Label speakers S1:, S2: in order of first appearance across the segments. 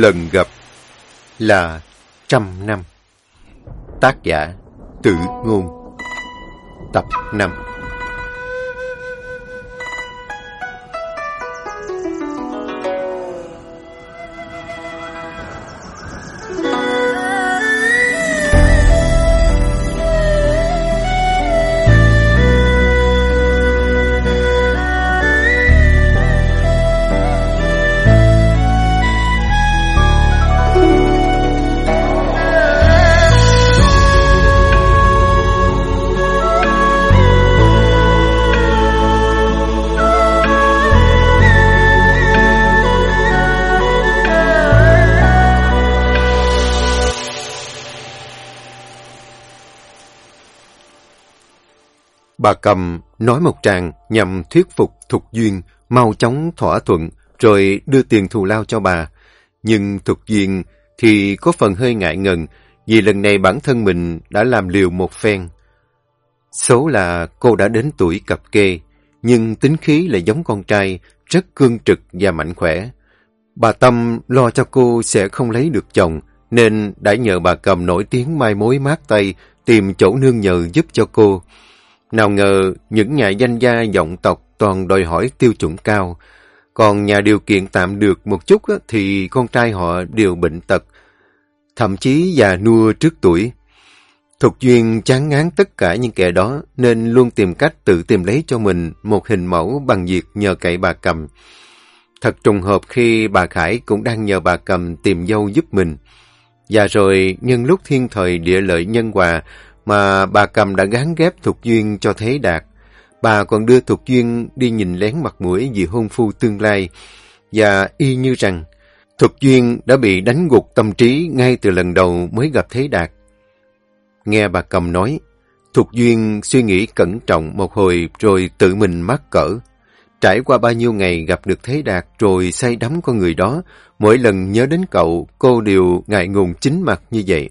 S1: lần gặp là trăm năm. Tác giả Tử Ngôn Tập 5 Bà cầm nói một tràng nhằm thuyết phục Thục Duyên mau chóng thỏa thuận rồi đưa tiền thù lao cho bà. Nhưng Thục Duyên thì có phần hơi ngại ngần vì lần này bản thân mình đã làm liều một phen. Số là cô đã đến tuổi cập kê, nhưng tính khí lại giống con trai, rất cương trực và mạnh khỏe. Bà Tâm lo cho cô sẽ không lấy được chồng, nên đã nhờ bà cầm nổi tiếng mai mối mát tay tìm chỗ nương nhờ giúp cho cô. Nào ngờ những nhà danh gia vọng tộc toàn đòi hỏi tiêu chuẩn cao, còn nhà điều kiện tạm được một chút thì con trai họ đều bệnh tật, thậm chí già nua trước tuổi. Thục Duyên chán ngán tất cả những kẻ đó nên luôn tìm cách tự tìm lấy cho mình một hình mẫu bằng việc nhờ cậy bà cầm. Thật trùng hợp khi bà Khải cũng đang nhờ bà cầm tìm dâu giúp mình. Và rồi nhân lúc thiên thời địa lợi nhân hòa mà bà cầm đã gán ghép Thục Duyên cho Thế Đạt. Bà còn đưa Thục Duyên đi nhìn lén mặt mũi vì hôn phu tương lai. Và y như rằng Thục Duyên đã bị đánh gục tâm trí ngay từ lần đầu mới gặp Thế Đạt. Nghe bà cầm nói, Thục Duyên suy nghĩ cẩn trọng một hồi rồi tự mình mắc cỡ. Trải qua bao nhiêu ngày gặp được Thế Đạt rồi say đắm con người đó, mỗi lần nhớ đến cậu, cô đều ngại ngùng chính mặt như vậy.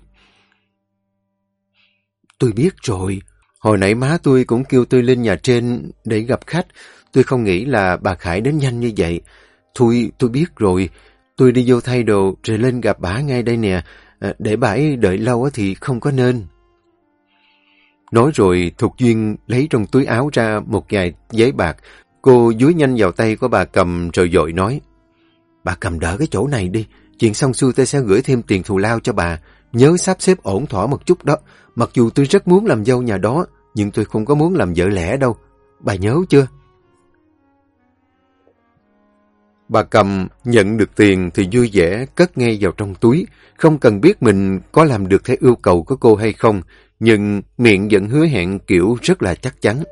S1: Tôi biết rồi, hồi nãy má tôi cũng kêu tôi lên nhà trên để gặp khách, tôi không nghĩ là bà Khải đến nhanh như vậy. Thôi, tôi biết rồi, tôi đi vô thay đồ rồi lên gặp bà ngay đây nè, à, để bà ấy đợi lâu thì không có nên. Nói rồi, Thục Duyên lấy trong túi áo ra một vài giấy bạc, Cô dúi nhanh vào tay của bà cầm rồi dội nói. Bà cầm đỡ cái chỗ này đi. Chuyện xong xuôi tôi sẽ gửi thêm tiền thù lao cho bà. Nhớ sắp xếp ổn thỏa một chút đó. Mặc dù tôi rất muốn làm dâu nhà đó, nhưng tôi không có muốn làm vợ lẽ đâu. Bà nhớ chưa? Bà cầm nhận được tiền thì vui vẻ cất ngay vào trong túi. Không cần biết mình có làm được theo yêu cầu của cô hay không, nhưng miệng vẫn hứa hẹn kiểu rất là chắc chắn.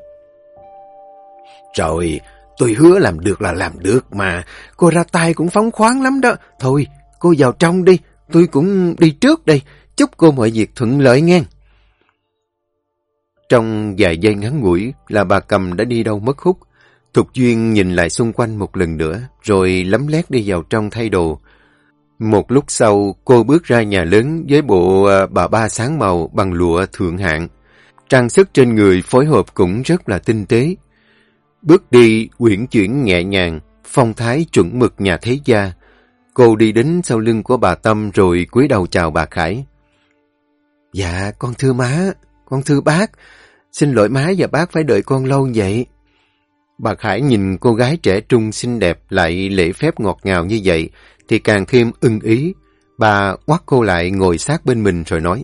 S1: Trời, tôi hứa làm được là làm được mà. Cô ra tay cũng phóng khoáng lắm đó. Thôi, cô vào trong đi. Tôi cũng đi trước đây. Chúc cô mọi việc thuận lợi nghe. Trong vài giây ngắn ngủi là bà cầm đã đi đâu mất hút. Thục Duyên nhìn lại xung quanh một lần nữa, rồi lấm lét đi vào trong thay đồ. Một lúc sau, cô bước ra nhà lớn với bộ à, bà ba sáng màu bằng lụa thượng hạng. Trang sức trên người phối hợp cũng rất là tinh tế. Bước đi, quyển chuyển nhẹ nhàng, phong thái chuẩn mực nhà thế gia. Cô đi đến sau lưng của bà Tâm rồi cúi đầu chào bà Khải. Dạ, con thưa má, con thưa bác. Xin lỗi má và bác phải đợi con lâu vậy. Bà Khải nhìn cô gái trẻ trung xinh đẹp lại lễ phép ngọt ngào như vậy thì càng thêm ưng ý. Bà quát cô lại ngồi sát bên mình rồi nói.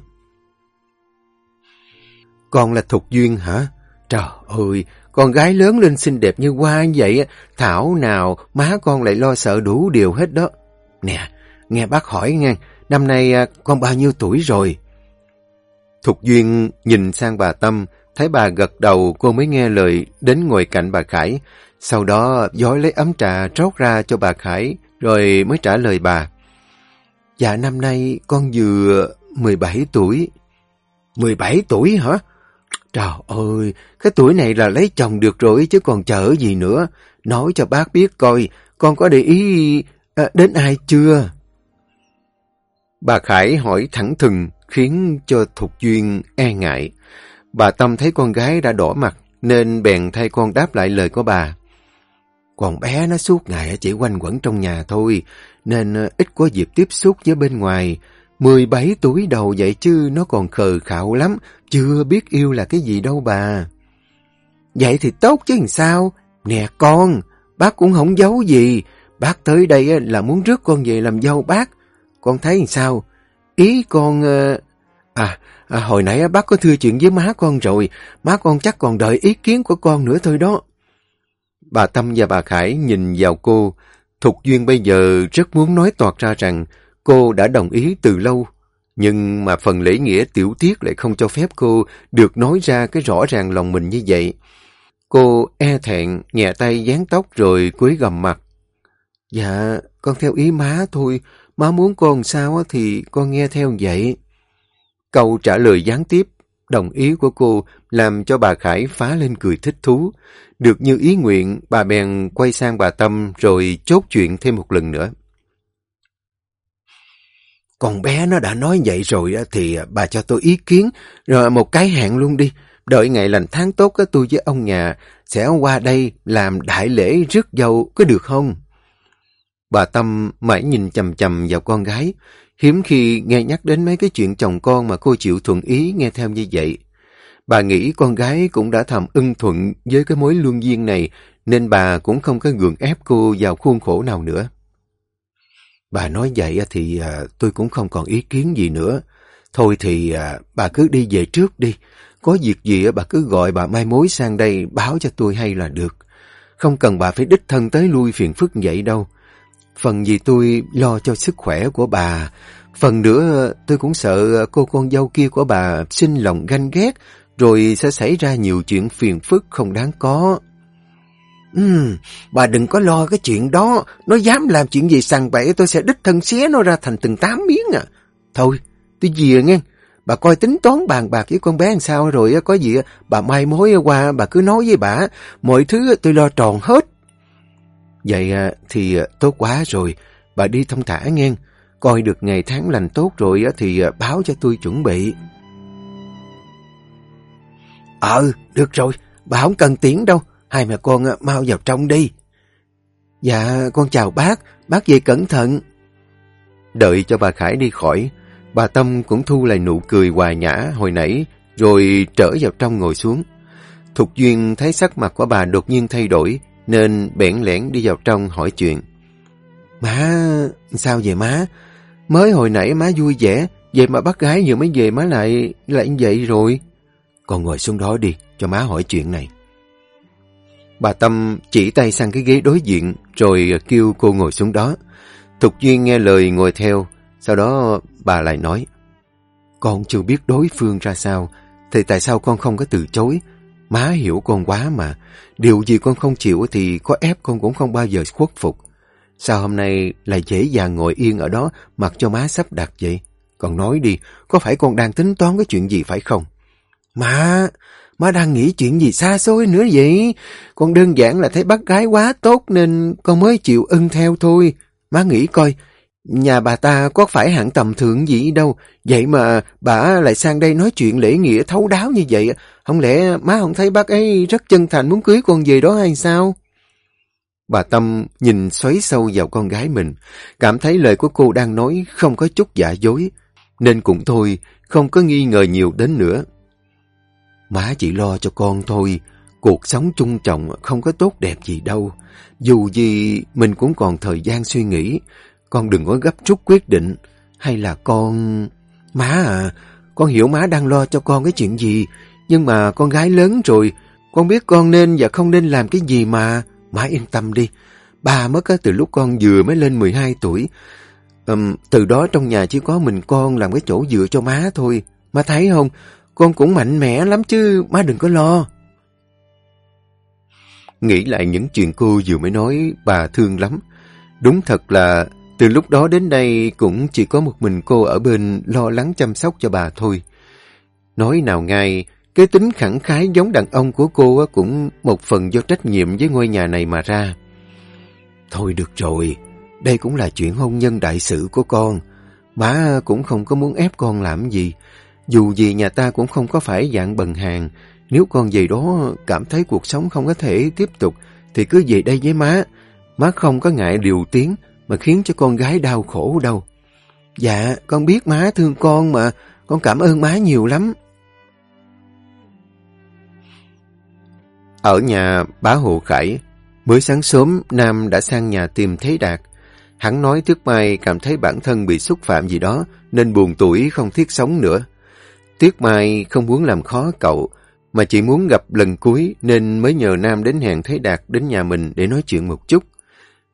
S1: Con là Thục Duyên hả? Trời ơi, con gái lớn lên xinh đẹp như hoa vậy, thảo nào má con lại lo sợ đủ điều hết đó. Nè, nghe bác hỏi nghe, năm nay à, con bao nhiêu tuổi rồi? Thục Duyên nhìn sang bà Tâm, thấy bà gật đầu cô mới nghe lời đến ngồi cạnh bà Khải. Sau đó dối lấy ấm trà trót ra cho bà Khải, rồi mới trả lời bà. Dạ năm nay con vừa 17 tuổi. 17 tuổi hả? Trời ơi, cái tuổi này là lấy chồng được rồi chứ còn chờ gì nữa. Nói cho bác biết coi, con có để ý à, đến ai chưa? Bà Khải hỏi thẳng thừng khiến cho Thục Duyên e ngại. Bà Tâm thấy con gái đã đỏ mặt nên bèn thay con đáp lại lời của bà. Còn bé nó suốt ngày chỉ quanh quẩn trong nhà thôi nên ít có dịp tiếp xúc với bên ngoài. 17 tuổi đầu vậy chứ nó còn khờ khạo lắm, chưa biết yêu là cái gì đâu bà. Vậy thì tốt chứ làm sao? Nè con, bác cũng không giấu gì. Bác tới đây là muốn rước con về làm dâu bác. Con thấy làm sao? Ý con... Ờ, à, à, hồi nãy bác có thưa chuyện với má con rồi. Má con chắc còn đợi ý kiến của con nữa thôi đó. Bà Tâm và bà Khải nhìn vào cô. Thục Duyên bây giờ rất muốn nói toạt ra rằng cô đã đồng ý từ lâu. Nhưng mà phần lễ nghĩa tiểu tiết lại không cho phép cô được nói ra cái rõ ràng lòng mình như vậy. Cô e thẹn, nhẹ tay dán tóc rồi cúi gầm mặt. Dạ, con theo ý má thôi. Má muốn con sao thì con nghe theo vậy. Câu trả lời gián tiếp, đồng ý của cô làm cho bà Khải phá lên cười thích thú. Được như ý nguyện, bà bèn quay sang bà Tâm rồi chốt chuyện thêm một lần nữa. Còn bé nó đã nói vậy rồi thì bà cho tôi ý kiến, rồi một cái hẹn luôn đi. Đợi ngày lành tháng tốt tôi với ông nhà sẽ qua đây làm đại lễ rước dâu, có được không? Bà Tâm mãi nhìn chầm chầm vào con gái, hiếm khi nghe nhắc đến mấy cái chuyện chồng con mà cô chịu thuận ý nghe theo như vậy. Bà nghĩ con gái cũng đã thầm ưng thuận với cái mối luân duyên này, nên bà cũng không có gượng ép cô vào khuôn khổ nào nữa. Bà nói vậy thì à, tôi cũng không còn ý kiến gì nữa. Thôi thì à, bà cứ đi về trước đi. Có việc gì bà cứ gọi bà Mai Mối sang đây báo cho tôi hay là được. Không cần bà phải đích thân tới lui phiền phức vậy đâu. Phần vì tôi lo cho sức khỏe của bà. Phần nữa tôi cũng sợ cô con dâu kia của bà sinh lòng ganh ghét rồi sẽ xảy ra nhiều chuyện phiền phức không đáng có. Ừm, bà đừng có lo cái chuyện đó. Nó dám làm chuyện gì sằng bậy tôi sẽ đích thân xé nó ra thành từng tám miếng à. Thôi, tôi về nghe. Bà coi tính toán bàn bạc với con bé làm sao rồi có gì bà mai mối qua bà cứ nói với bà. Mọi thứ tôi lo tròn hết. Vậy à, thì à, tốt quá rồi. Bà đi thông thả nghe. Coi được ngày tháng lành tốt rồi thì à, báo cho tôi chuẩn bị. Ờ, được rồi. Bà không cần tiếng đâu. Hai mẹ con mau vào trong đi. Dạ, con chào bác. Bác về cẩn thận. Đợi cho bà Khải đi khỏi, bà Tâm cũng thu lại nụ cười hòa nhã hồi nãy, rồi trở vào trong ngồi xuống. Thục Duyên thấy sắc mặt của bà đột nhiên thay đổi, nên bẽn lẽn đi vào trong hỏi chuyện. Má, sao vậy má? Mới hồi nãy má vui vẻ, vậy mà bác gái vừa mới về má lại lại như vậy rồi. Con ngồi xuống đó đi, cho má hỏi chuyện này. Bà Tâm chỉ tay sang cái ghế đối diện, rồi kêu cô ngồi xuống đó. Thục Duyên nghe lời ngồi theo, sau đó bà lại nói, Con chưa biết đối phương ra sao, thì tại sao con không có từ chối? Má hiểu con quá mà, điều gì con không chịu thì có ép con cũng không bao giờ khuất phục. Sao hôm nay lại dễ dàng ngồi yên ở đó mặc cho má sắp đặt vậy? Còn nói đi, có phải con đang tính toán cái chuyện gì phải không? Má, Má đang nghĩ chuyện gì xa xôi nữa vậy? Con đơn giản là thấy bác gái quá tốt nên con mới chịu ưng theo thôi. Má nghĩ coi, nhà bà ta có phải hạng tầm thượng gì đâu. Vậy mà bà lại sang đây nói chuyện lễ nghĩa thấu đáo như vậy. Không lẽ má không thấy bác ấy rất chân thành muốn cưới con về đó hay sao? Bà Tâm nhìn xoáy sâu vào con gái mình, cảm thấy lời của cô đang nói không có chút giả dối, nên cũng thôi, không có nghi ngờ nhiều đến nữa. Má chỉ lo cho con thôi, cuộc sống chung trọng không có tốt đẹp gì đâu. Dù gì mình cũng còn thời gian suy nghĩ, con đừng có gấp rút quyết định. Hay là con... Má à, con hiểu má đang lo cho con cái chuyện gì, nhưng mà con gái lớn rồi, con biết con nên và không nên làm cái gì mà. Má yên tâm đi, bà mất từ lúc con vừa mới lên 12 tuổi. Um, từ đó trong nhà chỉ có mình con làm cái chỗ dựa cho má thôi. Má thấy không? Con cũng mạnh mẽ lắm chứ, má đừng có lo. Nghĩ lại những chuyện cô vừa mới nói, bà thương lắm. Đúng thật là từ lúc đó đến nay cũng chỉ có một mình cô ở bên lo lắng chăm sóc cho bà thôi. Nói nào ngay, cái tính khẳng khái giống đàn ông của cô cũng một phần do trách nhiệm với ngôi nhà này mà ra. Thôi được rồi, đây cũng là chuyện hôn nhân đại sự của con. Má cũng không có muốn ép con làm gì. Dù gì nhà ta cũng không có phải dạng bần hàng. Nếu con về đó cảm thấy cuộc sống không có thể tiếp tục, thì cứ về đây với má. Má không có ngại điều tiếng mà khiến cho con gái đau khổ đâu. Dạ, con biết má thương con mà, con cảm ơn má nhiều lắm. Ở nhà bá hộ Khải, mới sáng sớm Nam đã sang nhà tìm Thế Đạt. Hắn nói Tuyết Mai cảm thấy bản thân bị xúc phạm gì đó nên buồn tuổi không thiết sống nữa. Tuyết Mai không muốn làm khó cậu mà chỉ muốn gặp lần cuối nên mới nhờ Nam đến hẹn Thế Đạt đến nhà mình để nói chuyện một chút.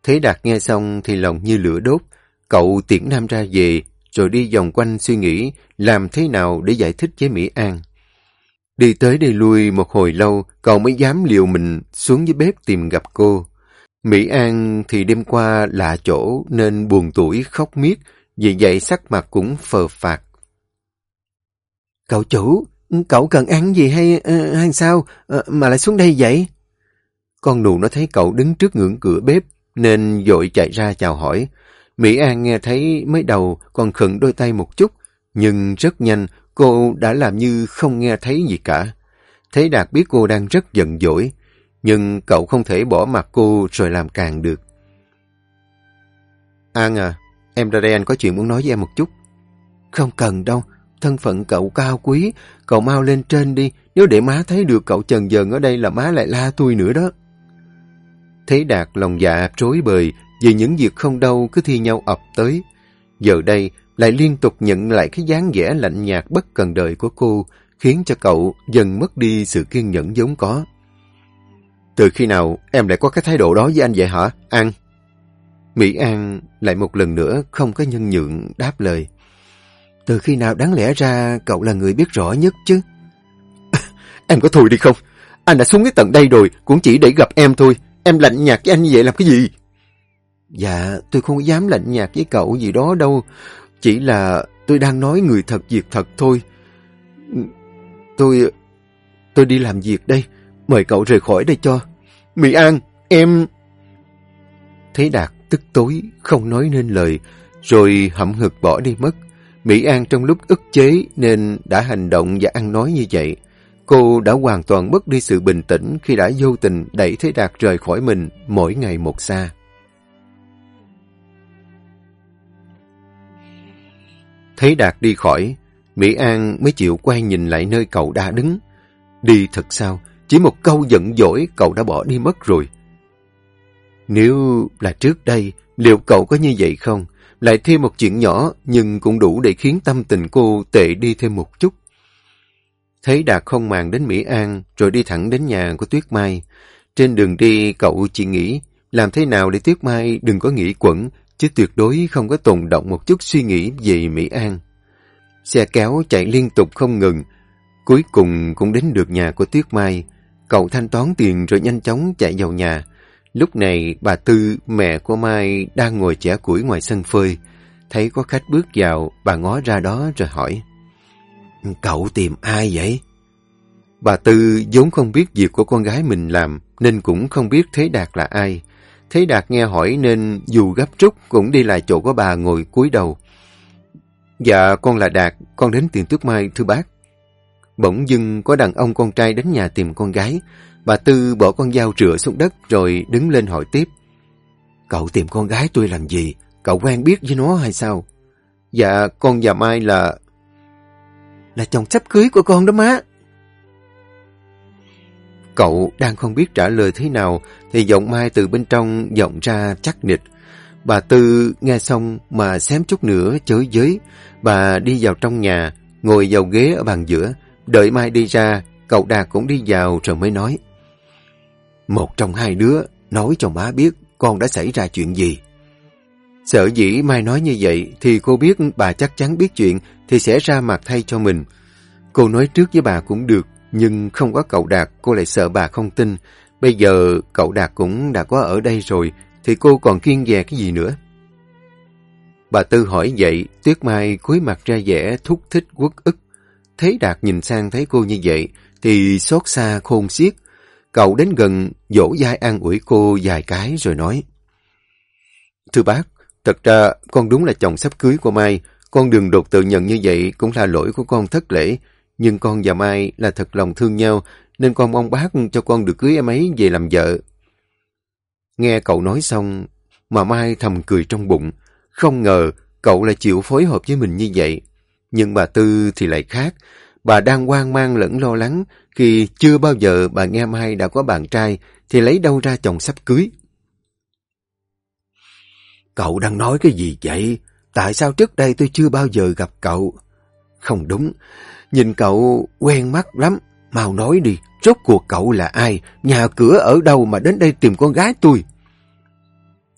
S1: Thế Đạt nghe xong thì lòng như lửa đốt. Cậu tiễn Nam ra về rồi đi vòng quanh suy nghĩ làm thế nào để giải thích với Mỹ An. Đi tới đi lui một hồi lâu, cậu mới dám liều mình xuống dưới bếp tìm gặp cô. Mỹ An thì đêm qua lạ chỗ nên buồn tuổi khóc miết, vì vậy sắc mặt cũng phờ phạt. Cậu chủ, cậu cần ăn gì hay, uh, hay sao uh, mà lại xuống đây vậy? Con nụ nó thấy cậu đứng trước ngưỡng cửa bếp nên dội chạy ra chào hỏi. Mỹ An nghe thấy mới đầu còn khẩn đôi tay một chút, nhưng rất nhanh cô đã làm như không nghe thấy gì cả. Thế Đạt biết cô đang rất giận dỗi, nhưng cậu không thể bỏ mặt cô rồi làm càng được. An à, em ra đây anh có chuyện muốn nói với em một chút. Không cần đâu, thân phận cậu cao quý, cậu mau lên trên đi, nếu để má thấy được cậu trần dần ở đây là má lại la tôi nữa đó. Thế Đạt lòng dạ trối bời vì những việc không đâu cứ thi nhau ập tới. Giờ đây lại liên tục nhận lại cái dáng vẻ lạnh nhạt bất cần đời của cô, khiến cho cậu dần mất đi sự kiên nhẫn vốn có. Từ khi nào em lại có cái thái độ đó với anh vậy hả, An? Mỹ An lại một lần nữa không có nhân nhượng đáp lời. Từ khi nào đáng lẽ ra cậu là người biết rõ nhất chứ? em có thôi đi không? Anh đã xuống cái tận đây rồi, cũng chỉ để gặp em thôi. Em lạnh nhạt với anh như vậy làm cái gì? Dạ, tôi không dám lạnh nhạt với cậu gì đó đâu. Chỉ là tôi đang nói người thật việc thật thôi. Tôi... tôi đi làm việc đây. Mời cậu rời khỏi đây cho. Mỹ An, em... Thế Đạt tức tối, không nói nên lời, rồi hậm hực bỏ đi mất. Mỹ An trong lúc ức chế nên đã hành động và ăn nói như vậy. Cô đã hoàn toàn mất đi sự bình tĩnh khi đã vô tình đẩy Thế Đạt rời khỏi mình mỗi ngày một xa. Thấy Đạt đi khỏi, Mỹ An mới chịu quay nhìn lại nơi cậu đã đứng. Đi thật sao? Chỉ một câu giận dỗi cậu đã bỏ đi mất rồi. Nếu là trước đây, liệu cậu có như vậy không? Lại thêm một chuyện nhỏ nhưng cũng đủ để khiến tâm tình cô tệ đi thêm một chút. Thấy Đạt không màng đến Mỹ An rồi đi thẳng đến nhà của Tuyết Mai. Trên đường đi cậu chỉ nghĩ làm thế nào để Tuyết Mai đừng có nghĩ quẩn chứ tuyệt đối không có tồn động một chút suy nghĩ về Mỹ An. Xe kéo chạy liên tục không ngừng, cuối cùng cũng đến được nhà của Tuyết Mai. Cậu thanh toán tiền rồi nhanh chóng chạy vào nhà. Lúc này bà Tư, mẹ của Mai, đang ngồi chẻ củi ngoài sân phơi. Thấy có khách bước vào, bà ngó ra đó rồi hỏi. Cậu tìm ai vậy? Bà Tư vốn không biết việc của con gái mình làm, nên cũng không biết Thế Đạt là ai. Thấy Đạt nghe hỏi nên dù gấp rút cũng đi lại chỗ của bà ngồi cúi đầu. Dạ, con là Đạt, con đến tiền tước mai thưa bác. Bỗng dưng có đàn ông con trai đến nhà tìm con gái. Bà Tư bỏ con dao rửa xuống đất rồi đứng lên hỏi tiếp. Cậu tìm con gái tôi làm gì? Cậu quen biết với nó hay sao? Dạ, con và Mai là... Là chồng sắp cưới của con đó má. Cậu đang không biết trả lời thế nào, thì giọng Mai từ bên trong vọng ra chắc nịch. Bà Tư nghe xong mà xém chút nữa chới giới. Bà đi vào trong nhà, ngồi vào ghế ở bàn giữa. Đợi Mai đi ra, cậu Đạt cũng đi vào rồi mới nói. Một trong hai đứa nói cho má biết con đã xảy ra chuyện gì. Sợ dĩ Mai nói như vậy thì cô biết bà chắc chắn biết chuyện thì sẽ ra mặt thay cho mình. Cô nói trước với bà cũng được, nhưng không có cậu Đạt cô lại sợ bà không tin. Bây giờ cậu Đạt cũng đã có ở đây rồi thì cô còn kiên dè cái gì nữa. Bà Tư hỏi vậy, Tuyết Mai cúi mặt ra vẻ thúc thích quất ức. Thấy Đạt nhìn sang thấy cô như vậy thì xót xa khôn xiết. Cậu đến gần dỗ dai an ủi cô vài cái rồi nói Thưa bác, thật ra, con đúng là chồng sắp cưới của Mai. Con đừng đột tự nhận như vậy cũng là lỗi của con thất lễ. Nhưng con và Mai là thật lòng thương nhau, nên con mong bác cho con được cưới em ấy về làm vợ. Nghe cậu nói xong, mà Mai thầm cười trong bụng. Không ngờ cậu lại chịu phối hợp với mình như vậy. Nhưng bà Tư thì lại khác. Bà đang hoang mang lẫn lo lắng khi chưa bao giờ bà nghe Mai đã có bạn trai thì lấy đâu ra chồng sắp cưới. Cậu đang nói cái gì vậy? Tại sao trước đây tôi chưa bao giờ gặp cậu? Không đúng. Nhìn cậu quen mắt lắm. Mau nói đi, rốt cuộc cậu là ai? Nhà cửa ở đâu mà đến đây tìm con gái tôi?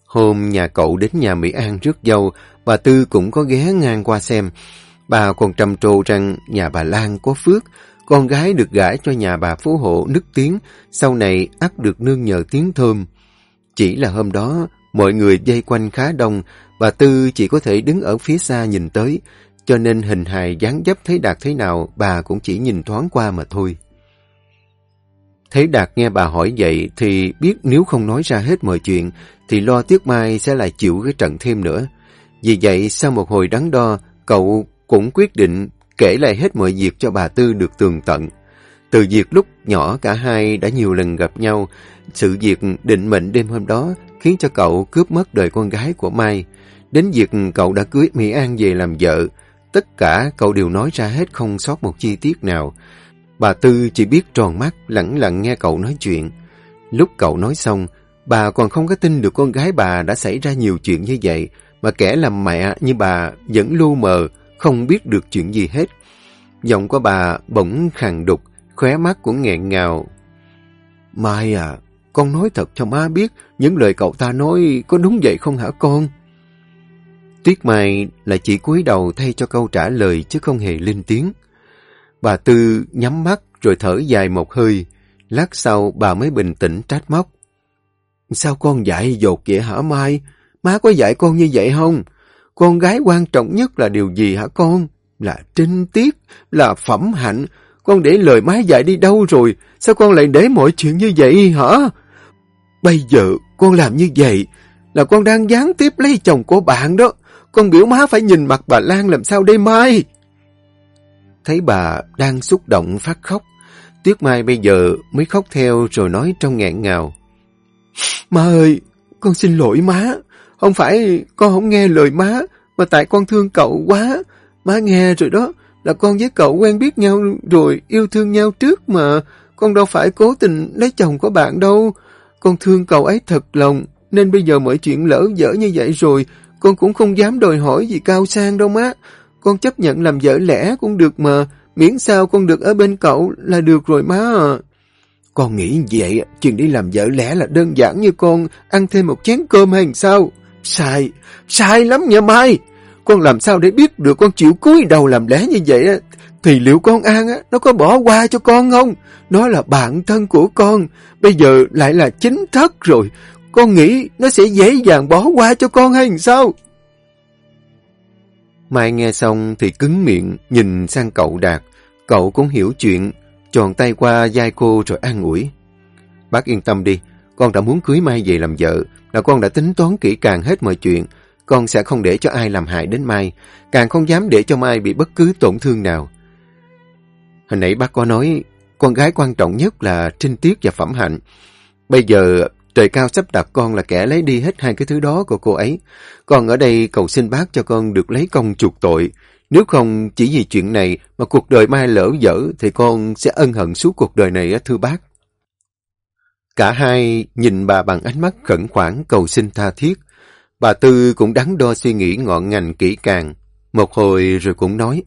S1: Hôm nhà cậu đến nhà Mỹ An rước dâu, bà Tư cũng có ghé ngang qua xem. Bà còn trầm trồ rằng nhà bà Lan có phước, con gái được gả cho nhà bà Phú Hộ nức tiếng, sau này ắt được nương nhờ tiếng thơm. Chỉ là hôm đó, mọi người dây quanh khá đông, bà Tư chỉ có thể đứng ở phía xa nhìn tới, cho nên hình hài dáng dấp thấy Đạt thế nào, bà cũng chỉ nhìn thoáng qua mà thôi. Thấy Đạt nghe bà hỏi vậy thì biết nếu không nói ra hết mọi chuyện thì lo tiếc Mai sẽ lại chịu cái trận thêm nữa. Vì vậy sau một hồi đắn đo, cậu cũng quyết định kể lại hết mọi việc cho bà Tư được tường tận. Từ việc lúc nhỏ cả hai đã nhiều lần gặp nhau, sự việc định mệnh đêm hôm đó khiến cho cậu cướp mất đời con gái của Mai. Đến việc cậu đã cưới Mỹ An về làm vợ, tất cả cậu đều nói ra hết không sót một chi tiết nào. Bà Tư chỉ biết tròn mắt, lặng lặng nghe cậu nói chuyện. Lúc cậu nói xong, bà còn không có tin được con gái bà đã xảy ra nhiều chuyện như vậy, mà kẻ làm mẹ như bà vẫn lu mờ, không biết được chuyện gì hết. Giọng của bà bỗng khàn đục, khóe mắt cũng nghẹn ngào. Mai à, con nói thật cho má biết, những lời cậu ta nói có đúng vậy không hả con? Tuyết Mai là chỉ cúi đầu thay cho câu trả lời chứ không hề lên tiếng. Bà Tư nhắm mắt rồi thở dài một hơi. Lát sau bà mới bình tĩnh trách móc. Sao con dạy dột vậy hả Mai? Má có dạy con như vậy không? Con gái quan trọng nhất là điều gì hả con? Là trinh tiết, là phẩm hạnh. Con để lời má dạy đi đâu rồi? Sao con lại để mọi chuyện như vậy hả? Bây giờ con làm như vậy là con đang gián tiếp lấy chồng của bạn đó. Con biểu má phải nhìn mặt bà Lan làm sao đây Mai? Thấy bà đang xúc động phát khóc. Tuyết Mai bây giờ mới khóc theo rồi nói trong nghẹn ngào. Má ơi, con xin lỗi má. Không phải con không nghe lời má, mà tại con thương cậu quá. Má nghe rồi đó, là con với cậu quen biết nhau rồi, yêu thương nhau trước mà. Con đâu phải cố tình lấy chồng của bạn đâu. Con thương cậu ấy thật lòng, nên bây giờ mọi chuyện lỡ dở như vậy rồi, con cũng không dám đòi hỏi gì cao sang đâu má. Con chấp nhận làm vợ lẽ cũng được mà, miễn sao con được ở bên cậu là được rồi má à. Con nghĩ vậy, chuyện đi làm vợ lẽ là đơn giản như con ăn thêm một chén cơm hay sao? Sai, sai lắm nha Mai. Con làm sao để biết được con chịu cúi đầu làm lẽ như vậy á? Thì liệu con An á, nó có bỏ qua cho con không? Nó là bạn thân của con, bây giờ lại là chính thất rồi. Con nghĩ nó sẽ dễ dàng bỏ qua cho con hay sao? Mai nghe xong thì cứng miệng, nhìn sang cậu Đạt. Cậu cũng hiểu chuyện, tròn tay qua vai cô rồi an ủi. Bác yên tâm đi, con đã muốn cưới Mai về làm vợ, là con đã tính toán kỹ càng hết mọi chuyện. Con sẽ không để cho ai làm hại đến Mai, càng không dám để cho Mai bị bất cứ tổn thương nào. Hồi nãy bác có nói, con gái quan trọng nhất là trinh tiết và phẩm hạnh. Bây giờ trời cao sắp đặt con là kẻ lấy đi hết hai cái thứ đó của cô ấy. Con ở đây cầu xin bác cho con được lấy công chuộc tội. Nếu không chỉ vì chuyện này mà cuộc đời mai lỡ dở thì con sẽ ân hận suốt cuộc đời này thưa bác. Cả hai nhìn bà bằng ánh mắt khẩn khoản cầu xin tha thiết. Bà Tư cũng đắn đo suy nghĩ ngọn ngành kỹ càng. Một hồi rồi cũng nói,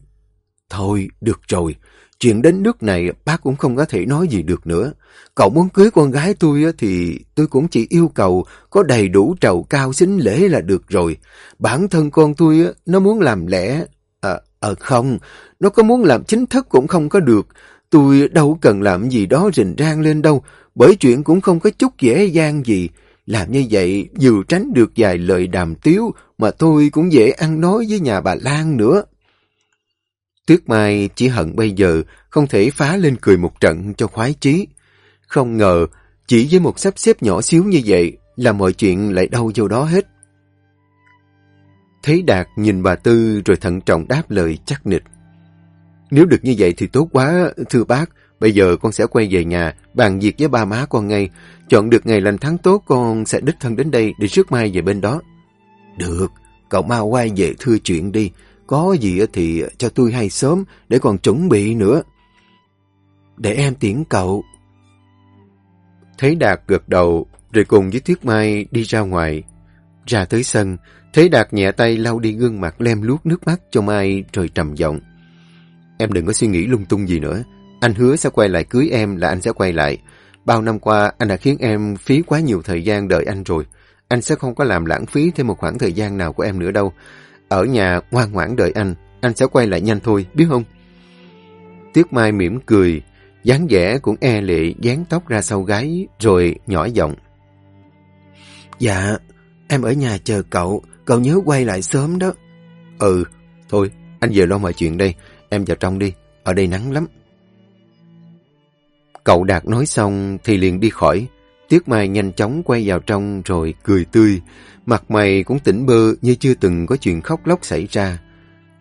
S1: Thôi, được rồi, Chuyện đến nước này bác cũng không có thể nói gì được nữa. Cậu muốn cưới con gái tôi thì tôi cũng chỉ yêu cầu có đầy đủ trầu cao xính lễ là được rồi. Bản thân con tôi nó muốn làm lẽ... À, à không, nó có muốn làm chính thức cũng không có được. Tôi đâu cần làm gì đó rình rang lên đâu, bởi chuyện cũng không có chút dễ dàng gì. Làm như vậy vừa tránh được vài lời đàm tiếu mà tôi cũng dễ ăn nói với nhà bà Lan nữa. Tuyết Mai chỉ hận bây giờ không thể phá lên cười một trận cho khoái chí. Không ngờ, chỉ với một sắp xếp nhỏ xíu như vậy là mọi chuyện lại đâu vô đó hết. Thấy Đạt nhìn bà Tư rồi thận trọng đáp lời chắc nịch. Nếu được như vậy thì tốt quá, thưa bác. Bây giờ con sẽ quay về nhà, bàn việc với ba má con ngay. Chọn được ngày lành tháng tốt con sẽ đích thân đến đây để rước mai về bên đó. Được, cậu mau quay về thưa chuyện đi. Có gì thì cho tôi hay sớm để còn chuẩn bị nữa. Để em tiễn cậu. Thấy Đạt gật đầu, rồi cùng với Tuyết Mai đi ra ngoài. Ra tới sân, Thấy Đạt nhẹ tay lau đi gương mặt lem luốc nước mắt cho Mai rồi trầm giọng. Em đừng có suy nghĩ lung tung gì nữa. Anh hứa sẽ quay lại cưới em là anh sẽ quay lại. Bao năm qua anh đã khiến em phí quá nhiều thời gian đợi anh rồi. Anh sẽ không có làm lãng phí thêm một khoảng thời gian nào của em nữa đâu. Ở nhà ngoan ngoãn đợi anh, anh sẽ quay lại nhanh thôi, biết không? Tuyết Mai mỉm cười, dáng vẻ cũng e lệ dán tóc ra sau gáy, rồi nhỏ giọng. Dạ, em ở nhà chờ cậu, cậu nhớ quay lại sớm đó. Ừ, thôi, anh về lo mọi chuyện đây, em vào trong đi, ở đây nắng lắm. Cậu Đạt nói xong thì liền đi khỏi. Tuyết Mai nhanh chóng quay vào trong rồi cười tươi. Mặt mày cũng tỉnh bơ như chưa từng có chuyện khóc lóc xảy ra.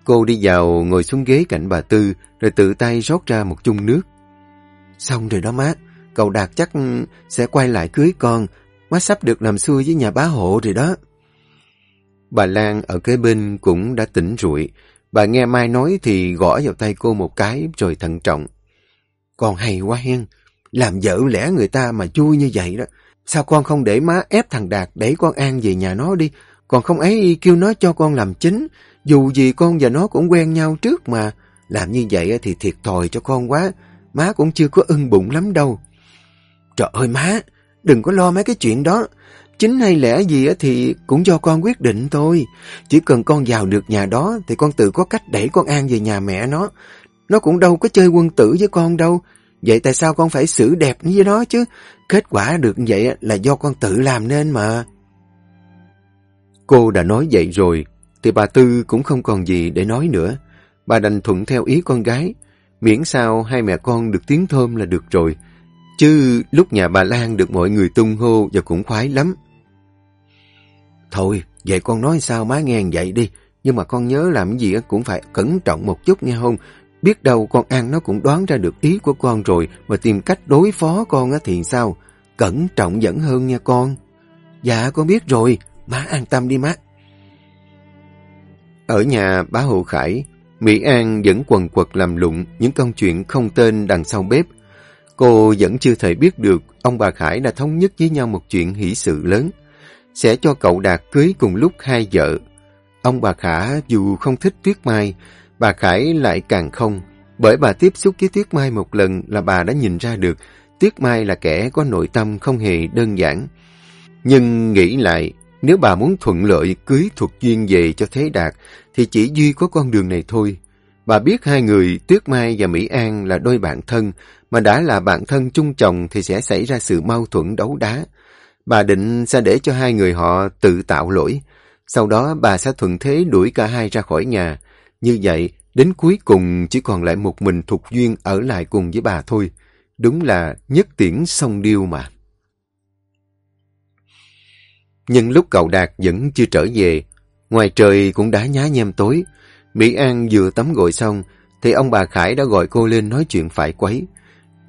S1: Cô đi vào ngồi xuống ghế cạnh bà Tư rồi tự tay rót ra một chung nước. Xong rồi đó má, cậu Đạt chắc sẽ quay lại cưới con. Má sắp được làm xuôi với nhà bá hộ rồi đó. Bà Lan ở kế bên cũng đã tỉnh rụi. Bà nghe Mai nói thì gõ vào tay cô một cái rồi thận trọng. Con hay quá hen, làm vợ lẽ người ta mà chui như vậy đó. Sao con không để má ép thằng Đạt để con An về nhà nó đi, còn không ấy kêu nó cho con làm chính. Dù gì con và nó cũng quen nhau trước mà. Làm như vậy thì thiệt thòi cho con quá, má cũng chưa có ưng bụng lắm đâu. Trời ơi má, đừng có lo mấy cái chuyện đó. Chính hay lẽ gì thì cũng do con quyết định thôi. Chỉ cần con vào được nhà đó thì con tự có cách đẩy con An về nhà mẹ nó. Nó cũng đâu có chơi quân tử với con đâu. Vậy tại sao con phải xử đẹp với nó chứ? Kết quả được vậy là do con tự làm nên mà. Cô đã nói vậy rồi, thì bà Tư cũng không còn gì để nói nữa. Bà đành thuận theo ý con gái, miễn sao hai mẹ con được tiếng thơm là được rồi. Chứ lúc nhà bà Lan được mọi người tung hô và cũng khoái lắm. Thôi, vậy con nói sao má nghe vậy đi. Nhưng mà con nhớ làm gì cũng phải cẩn trọng một chút nghe không? Biết đâu con An nó cũng đoán ra được ý của con rồi và tìm cách đối phó con thì sao? Cẩn trọng dẫn hơn nha con. Dạ con biết rồi, má an tâm đi má. Ở nhà bá Hồ Khải, Mỹ An vẫn quần quật làm lụng những công chuyện không tên đằng sau bếp. Cô vẫn chưa thể biết được ông bà Khải đã thống nhất với nhau một chuyện hỷ sự lớn. Sẽ cho cậu Đạt cưới cùng lúc hai vợ. Ông bà Khả dù không thích Tuyết Mai, bà Khải lại càng không. Bởi bà tiếp xúc với Tuyết Mai một lần là bà đã nhìn ra được Tuyết Mai là kẻ có nội tâm không hề đơn giản. Nhưng nghĩ lại, nếu bà muốn thuận lợi cưới thuộc duyên về cho Thế Đạt, thì chỉ duy có con đường này thôi. Bà biết hai người, Tuyết Mai và Mỹ An là đôi bạn thân, mà đã là bạn thân chung chồng thì sẽ xảy ra sự mâu thuẫn đấu đá. Bà định sẽ để cho hai người họ tự tạo lỗi. Sau đó bà sẽ thuận thế đuổi cả hai ra khỏi nhà. Như vậy, đến cuối cùng chỉ còn lại một mình Thục Duyên ở lại cùng với bà thôi. Đúng là nhất tiễn song điêu mà. Nhưng lúc cậu Đạt vẫn chưa trở về, ngoài trời cũng đã nhá nhem tối. Mỹ An vừa tắm gội xong, thì ông bà Khải đã gọi cô lên nói chuyện phải quấy.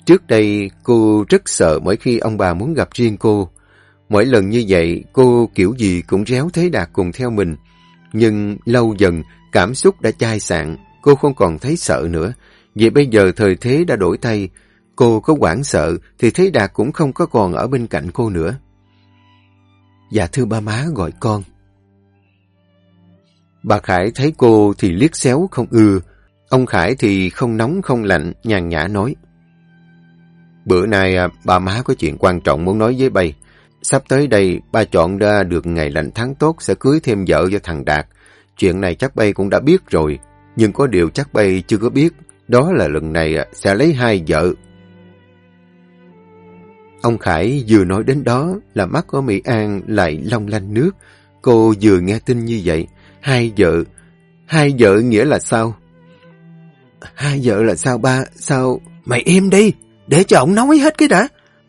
S1: Trước đây, cô rất sợ mỗi khi ông bà muốn gặp riêng cô. Mỗi lần như vậy, cô kiểu gì cũng réo Thế Đạt cùng theo mình. Nhưng lâu dần, cảm xúc đã chai sạn, cô không còn thấy sợ nữa. Vì bây giờ thời thế đã đổi thay, cô có quản sợ thì thấy Đạt cũng không có còn ở bên cạnh cô nữa. Dạ thưa ba má gọi con. Bà Khải thấy cô thì liếc xéo không ưa. Ông Khải thì không nóng không lạnh, nhàn nhã nói. Bữa nay bà ba má có chuyện quan trọng muốn nói với bay. Sắp tới đây, ba chọn ra được ngày lạnh tháng tốt sẽ cưới thêm vợ cho thằng Đạt. Chuyện này chắc bay cũng đã biết rồi, nhưng có điều chắc bay chưa có biết, đó là lần này à, sẽ lấy hai vợ. Ông Khải vừa nói đến đó là mắt của Mỹ An lại long lanh nước. Cô vừa nghe tin như vậy, hai vợ, hai vợ nghĩa là sao? Hai vợ là sao ba, sao? Mày im đi, để cho ổng nói hết cái đã.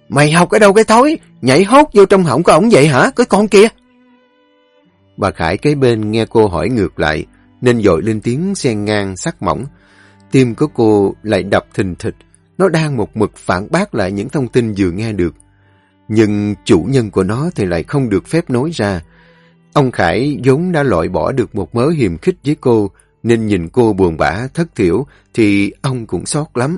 S1: Mày học ở đâu cái thối, nhảy hốt vô trong họng của ổng vậy hả, cái con kia? Bà Khải kế bên nghe cô hỏi ngược lại, nên dội lên tiếng xen ngang sắc mỏng. Tim của cô lại đập thình thịch, nó đang một mực phản bác lại những thông tin vừa nghe được. Nhưng chủ nhân của nó thì lại không được phép nói ra. Ông Khải vốn đã loại bỏ được một mớ hiềm khích với cô, nên nhìn cô buồn bã, thất thiểu, thì ông cũng xót lắm.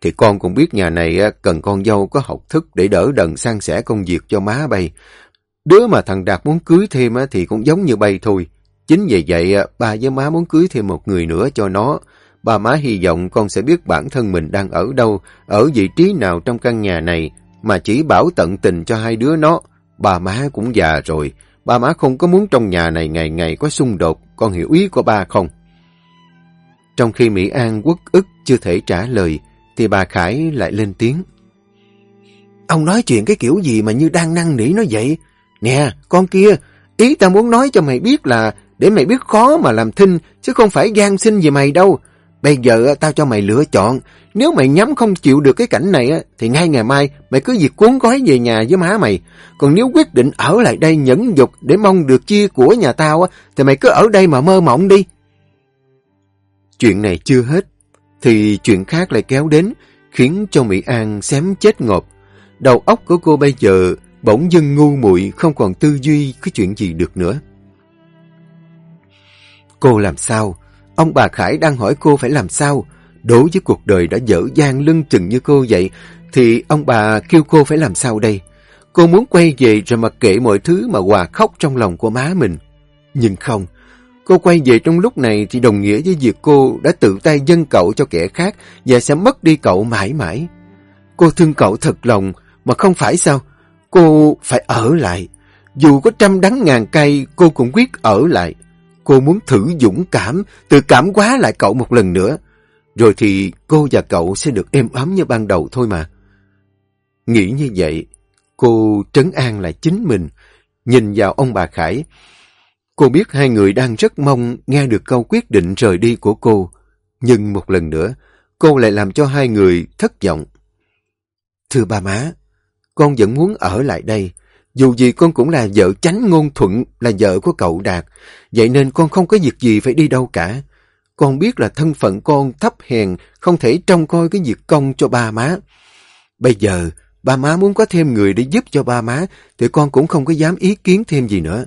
S1: Thì con cũng biết nhà này cần con dâu có học thức để đỡ đần sang sẻ công việc cho má bay. Đứa mà thằng Đạt muốn cưới thêm thì cũng giống như bay thôi. Chính vì vậy, ba với má muốn cưới thêm một người nữa cho nó. Ba má hy vọng con sẽ biết bản thân mình đang ở đâu, ở vị trí nào trong căn nhà này, mà chỉ bảo tận tình cho hai đứa nó. Ba má cũng già rồi, ba má không có muốn trong nhà này ngày ngày có xung đột, con hiểu ý của ba không? Trong khi Mỹ An quất ức chưa thể trả lời, thì bà Khải lại lên tiếng. Ông nói chuyện cái kiểu gì mà như đang năn nỉ nó vậy? Nè, con kia, ý ta muốn nói cho mày biết là để mày biết khó mà làm thinh, chứ không phải gian sinh về mày đâu. Bây giờ tao cho mày lựa chọn. Nếu mày nhắm không chịu được cái cảnh này, thì ngay ngày mai mày cứ việc cuốn gói về nhà với má mày. Còn nếu quyết định ở lại đây nhẫn dục để mong được chia của nhà tao, thì mày cứ ở đây mà mơ mộng đi. Chuyện này chưa hết, thì chuyện khác lại kéo đến, khiến cho Mỹ An xém chết ngộp. Đầu óc của cô bây giờ bỗng dưng ngu muội không còn tư duy cái chuyện gì được nữa. Cô làm sao? Ông bà Khải đang hỏi cô phải làm sao? Đối với cuộc đời đã dở dang lưng chừng như cô vậy, thì ông bà kêu cô phải làm sao đây? Cô muốn quay về rồi mặc kệ mọi thứ mà hòa khóc trong lòng của má mình. Nhưng không, cô quay về trong lúc này thì đồng nghĩa với việc cô đã tự tay dâng cậu cho kẻ khác và sẽ mất đi cậu mãi mãi. Cô thương cậu thật lòng, mà không phải sao? Cô phải ở lại. Dù có trăm đắng ngàn cay, cô cũng quyết ở lại. Cô muốn thử dũng cảm, tự cảm quá lại cậu một lần nữa. Rồi thì cô và cậu sẽ được êm ấm như ban đầu thôi mà. Nghĩ như vậy, cô trấn an lại chính mình, nhìn vào ông bà Khải. Cô biết hai người đang rất mong nghe được câu quyết định rời đi của cô. Nhưng một lần nữa, cô lại làm cho hai người thất vọng. Thưa ba má, con vẫn muốn ở lại đây. Dù gì con cũng là vợ chánh ngôn thuận, là vợ của cậu Đạt. Vậy nên con không có việc gì phải đi đâu cả. Con biết là thân phận con thấp hèn, không thể trông coi cái việc công cho ba má. Bây giờ, ba má muốn có thêm người để giúp cho ba má, thì con cũng không có dám ý kiến thêm gì nữa.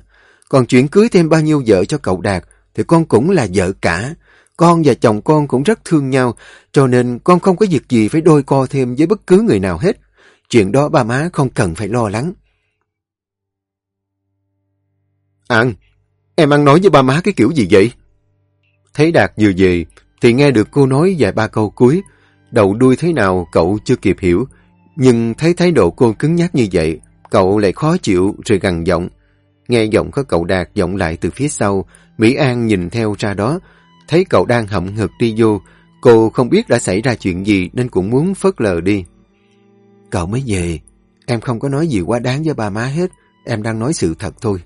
S1: Còn chuyện cưới thêm bao nhiêu vợ cho cậu Đạt, thì con cũng là vợ cả. Con và chồng con cũng rất thương nhau, cho nên con không có việc gì phải đôi co thêm với bất cứ người nào hết. Chuyện đó ba má không cần phải lo lắng. An, em ăn nói với ba má cái kiểu gì vậy? Thấy Đạt vừa về, thì nghe được cô nói vài ba câu cuối. Đầu đuôi thế nào cậu chưa kịp hiểu, nhưng thấy thái độ cô cứng nhắc như vậy, cậu lại khó chịu rồi gằn giọng. Nghe giọng có cậu Đạt giọng lại từ phía sau, Mỹ An nhìn theo ra đó, thấy cậu đang hậm hực đi vô, cô không biết đã xảy ra chuyện gì nên cũng muốn phớt lờ đi. Cậu mới về, em không có nói gì quá đáng với ba má hết, em đang nói sự thật thôi.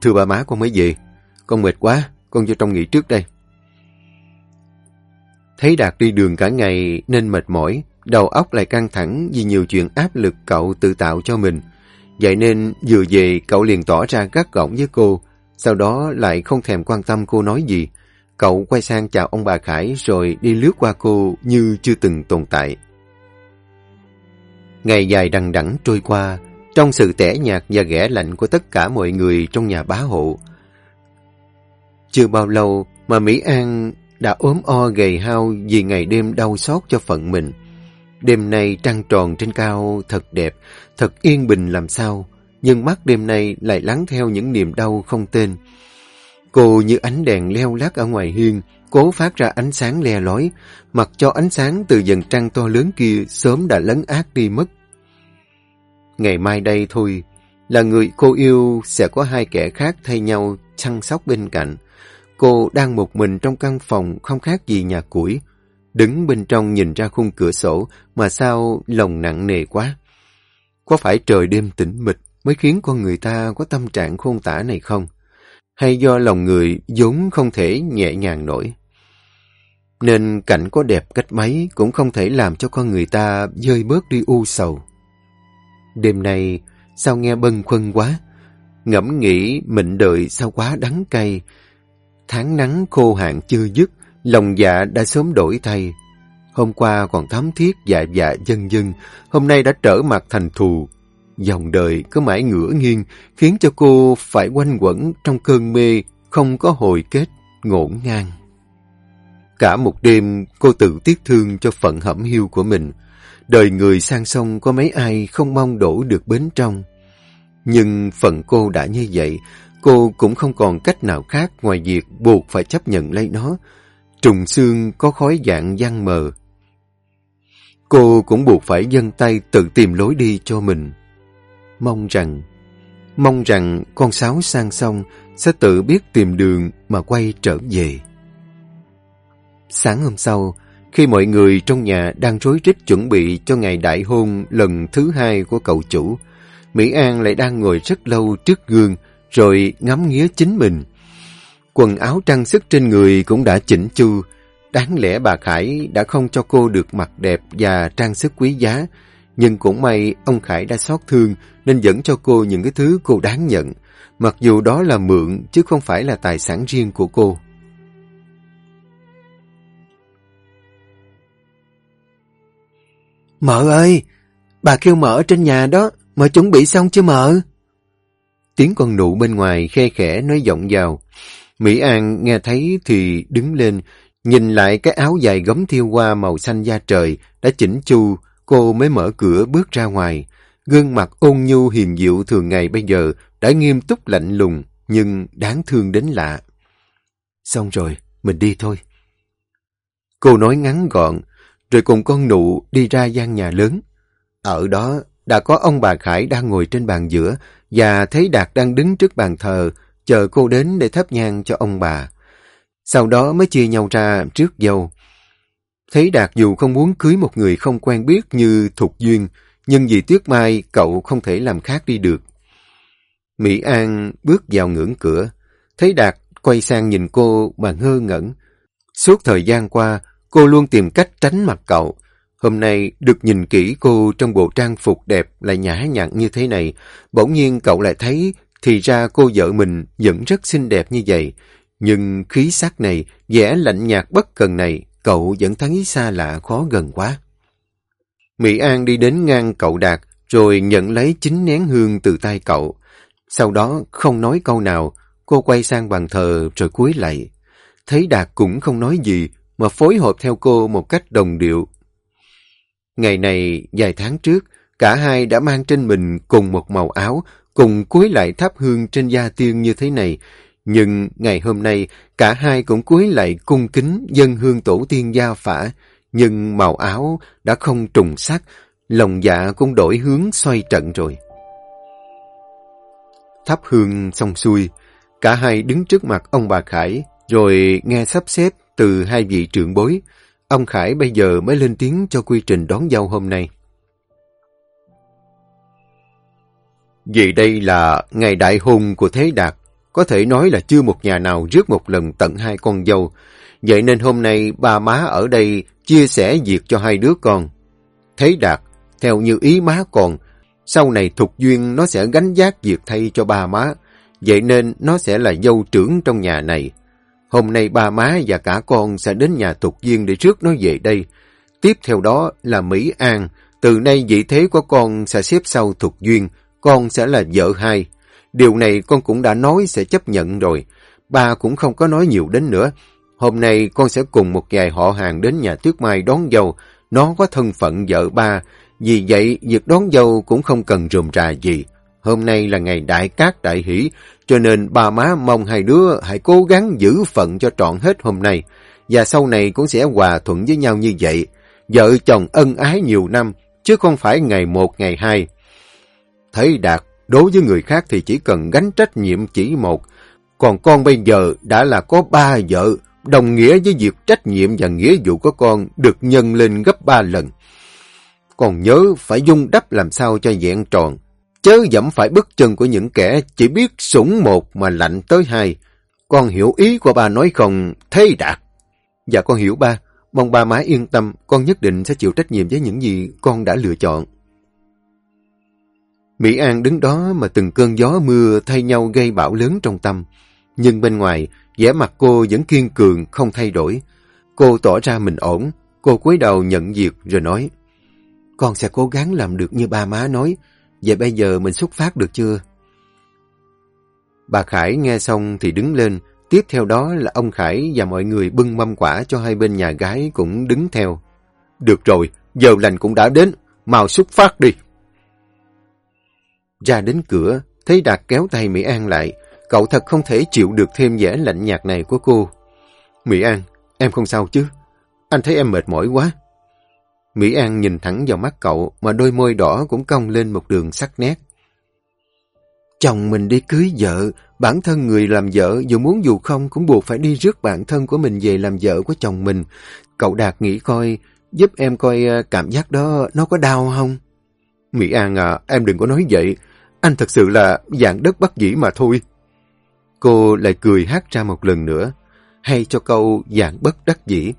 S1: Thưa ba má con mới về, con mệt quá, con vô trong nghỉ trước đây. Thấy Đạt đi đường cả ngày nên mệt mỏi, đầu óc lại căng thẳng vì nhiều chuyện áp lực cậu tự tạo cho mình. Vậy nên vừa về cậu liền tỏ ra gắt gỏng với cô, sau đó lại không thèm quan tâm cô nói gì. Cậu quay sang chào ông bà Khải rồi đi lướt qua cô như chưa từng tồn tại. Ngày dài đằng đẵng trôi qua, trong sự tẻ nhạt và ghẻ lạnh của tất cả mọi người trong nhà bá hộ. Chưa bao lâu mà Mỹ An đã ốm o gầy hao vì ngày đêm đau xót cho phận mình. Đêm nay trăng tròn trên cao thật đẹp, thật yên bình làm sao, nhưng mắt đêm nay lại lắng theo những niềm đau không tên. Cô như ánh đèn leo lát ở ngoài hiên, cố phát ra ánh sáng le lói, mặc cho ánh sáng từ dần trăng to lớn kia sớm đã lấn át đi mất. Ngày mai đây thôi, là người cô yêu sẽ có hai kẻ khác thay nhau chăm sóc bên cạnh. Cô đang một mình trong căn phòng không khác gì nhà củi. Đứng bên trong nhìn ra khung cửa sổ mà sao lòng nặng nề quá. Có phải trời đêm tĩnh mịch mới khiến con người ta có tâm trạng khôn tả này không? Hay do lòng người vốn không thể nhẹ nhàng nổi? Nên cảnh có đẹp cách mấy cũng không thể làm cho con người ta rơi bớt đi u sầu. Đêm nay sao nghe bâng khuâng quá? Ngẫm nghĩ mịn đợi sao quá đắng cay. Tháng nắng khô hạn chưa dứt, lòng dạ đã sớm đổi thay. Hôm qua còn thắm thiết dạ dạ dân dân, hôm nay đã trở mặt thành thù. Dòng đời cứ mãi ngửa nghiêng, khiến cho cô phải quanh quẩn trong cơn mê, không có hồi kết, ngổn ngang. Cả một đêm, cô tự tiếc thương cho phận hẩm hiu của mình. Đời người sang sông có mấy ai không mong đổ được bến trong. Nhưng phận cô đã như vậy, cô cũng không còn cách nào khác ngoài việc buộc phải chấp nhận lấy nó. Trùng xương có khói dạng gian mờ. Cô cũng buộc phải dâng tay tự tìm lối đi cho mình. Mong rằng, mong rằng con sáo sang sông sẽ tự biết tìm đường mà quay trở về. Sáng hôm sau, khi mọi người trong nhà đang rối rít chuẩn bị cho ngày đại hôn lần thứ hai của cậu chủ, Mỹ An lại đang ngồi rất lâu trước gương rồi ngắm nghía chính mình. Quần áo trang sức trên người cũng đã chỉnh chu. Đáng lẽ bà Khải đã không cho cô được mặc đẹp và trang sức quý giá, nhưng cũng may ông Khải đã xót thương nên dẫn cho cô những cái thứ cô đáng nhận, mặc dù đó là mượn chứ không phải là tài sản riêng của cô. Mợ ơi! Bà kêu mợ trên nhà đó, mợ chuẩn bị xong chưa mợ? Tiếng con nụ bên ngoài khe khẽ nói giọng vào. Mỹ An nghe thấy thì đứng lên, nhìn lại cái áo dài gấm thiêu hoa màu xanh da trời đã chỉnh chu, cô mới mở cửa bước ra ngoài. Gương mặt ôn nhu hiền diệu thường ngày bây giờ đã nghiêm túc lạnh lùng, nhưng đáng thương đến lạ. Xong rồi, mình đi thôi. Cô nói ngắn gọn, rồi cùng con nụ đi ra gian nhà lớn. Ở đó đã có ông bà Khải đang ngồi trên bàn giữa và thấy Đạt đang đứng trước bàn thờ chờ cô đến để thắp nhang cho ông bà. Sau đó mới chia nhau ra trước dâu. Thấy Đạt dù không muốn cưới một người không quen biết như Thục Duyên, nhưng vì Tuyết Mai cậu không thể làm khác đi được. Mỹ An bước vào ngưỡng cửa, thấy Đạt quay sang nhìn cô mà ngơ ngẩn. Suốt thời gian qua, Cô luôn tìm cách tránh mặt cậu. Hôm nay được nhìn kỹ cô trong bộ trang phục đẹp lại nhã nhặn như thế này, bỗng nhiên cậu lại thấy thì ra cô vợ mình vẫn rất xinh đẹp như vậy. Nhưng khí sắc này, vẻ lạnh nhạt bất cần này, cậu vẫn thấy xa lạ khó gần quá. Mỹ An đi đến ngang cậu Đạt, rồi nhận lấy chính nén hương từ tay cậu. Sau đó không nói câu nào, cô quay sang bàn thờ rồi cúi lại Thấy Đạt cũng không nói gì, mà phối hợp theo cô một cách đồng điệu. Ngày này, vài tháng trước, cả hai đã mang trên mình cùng một màu áo, cùng cúi lại thắp hương trên gia tiên như thế này. Nhưng ngày hôm nay, cả hai cũng cúi lại cung kính dân hương tổ tiên gia phả, nhưng màu áo đã không trùng sắc, lòng dạ cũng đổi hướng xoay trận rồi. Thắp hương xong xuôi, cả hai đứng trước mặt ông bà Khải, rồi nghe sắp xếp từ hai vị trưởng bối, ông Khải bây giờ mới lên tiếng cho quy trình đón dâu hôm nay. Vì đây là ngày đại hôn của Thế Đạt, có thể nói là chưa một nhà nào rước một lần tận hai con dâu. Vậy nên hôm nay ba má ở đây chia sẻ việc cho hai đứa con. thấy Đạt, theo như ý má còn, sau này Thục Duyên nó sẽ gánh giác việc thay cho ba má. Vậy nên nó sẽ là dâu trưởng trong nhà này. Hôm nay ba má và cả con sẽ đến nhà tục duyên để rước nó về đây. Tiếp theo đó là Mỹ An. Từ nay vị thế của con sẽ xếp sau thuộc duyên. Con sẽ là vợ hai. Điều này con cũng đã nói sẽ chấp nhận rồi. Ba cũng không có nói nhiều đến nữa. Hôm nay con sẽ cùng một vài họ hàng đến nhà Tuyết Mai đón dâu. Nó có thân phận vợ ba. Vì vậy, việc đón dâu cũng không cần rườm rà gì. hôm nay là ngày đại cát đại hỷ, cho nên ba má mong hai đứa hãy cố gắng giữ phận cho trọn hết hôm nay, và sau này cũng sẽ hòa thuận với nhau như vậy. Vợ chồng ân ái nhiều năm, chứ không phải ngày một ngày hai. Thấy Đạt, đối với người khác thì chỉ cần gánh trách nhiệm chỉ một, còn con bây giờ đã là có ba vợ, đồng nghĩa với việc trách nhiệm và nghĩa vụ của con được nhân lên gấp ba lần. Còn nhớ phải dung đắp làm sao cho vẹn tròn, chớ dẫm phải bước chân của những kẻ chỉ biết sủng một mà lạnh tới hai. Con hiểu ý của ba nói không, thế đạt. Dạ con hiểu ba, mong ba má yên tâm, con nhất định sẽ chịu trách nhiệm với những gì con đã lựa chọn. Mỹ An đứng đó mà từng cơn gió mưa thay nhau gây bão lớn trong tâm. Nhưng bên ngoài, vẻ mặt cô vẫn kiên cường, không thay đổi. Cô tỏ ra mình ổn. Cô cúi đầu nhận việc rồi nói, Con sẽ cố gắng làm được như ba má nói. Vậy bây giờ mình xuất phát được chưa? Bà Khải nghe xong thì đứng lên. Tiếp theo đó là ông Khải và mọi người bưng mâm quả cho hai bên nhà gái cũng đứng theo. Được rồi, giờ lành cũng đã đến. Mau xuất phát đi. Ra đến cửa, thấy Đạt kéo tay Mỹ An lại. Cậu thật không thể chịu được thêm vẻ lạnh nhạt này của cô. Mỹ An, em không sao chứ? Anh thấy em mệt mỏi quá. Mỹ An nhìn thẳng vào mắt cậu mà đôi môi đỏ cũng cong lên một đường sắc nét. Chồng mình đi cưới vợ, bản thân người làm vợ dù muốn dù không cũng buộc phải đi rước bản thân của mình về làm vợ của chồng mình. Cậu Đạt nghĩ coi, giúp em coi à, cảm giác đó nó có đau không? Mỹ An à, em đừng có nói vậy. Anh thật sự là dạng đất bắt dĩ mà thôi. Cô lại cười hát ra một lần nữa, hay cho câu dạng bất đắc dĩ.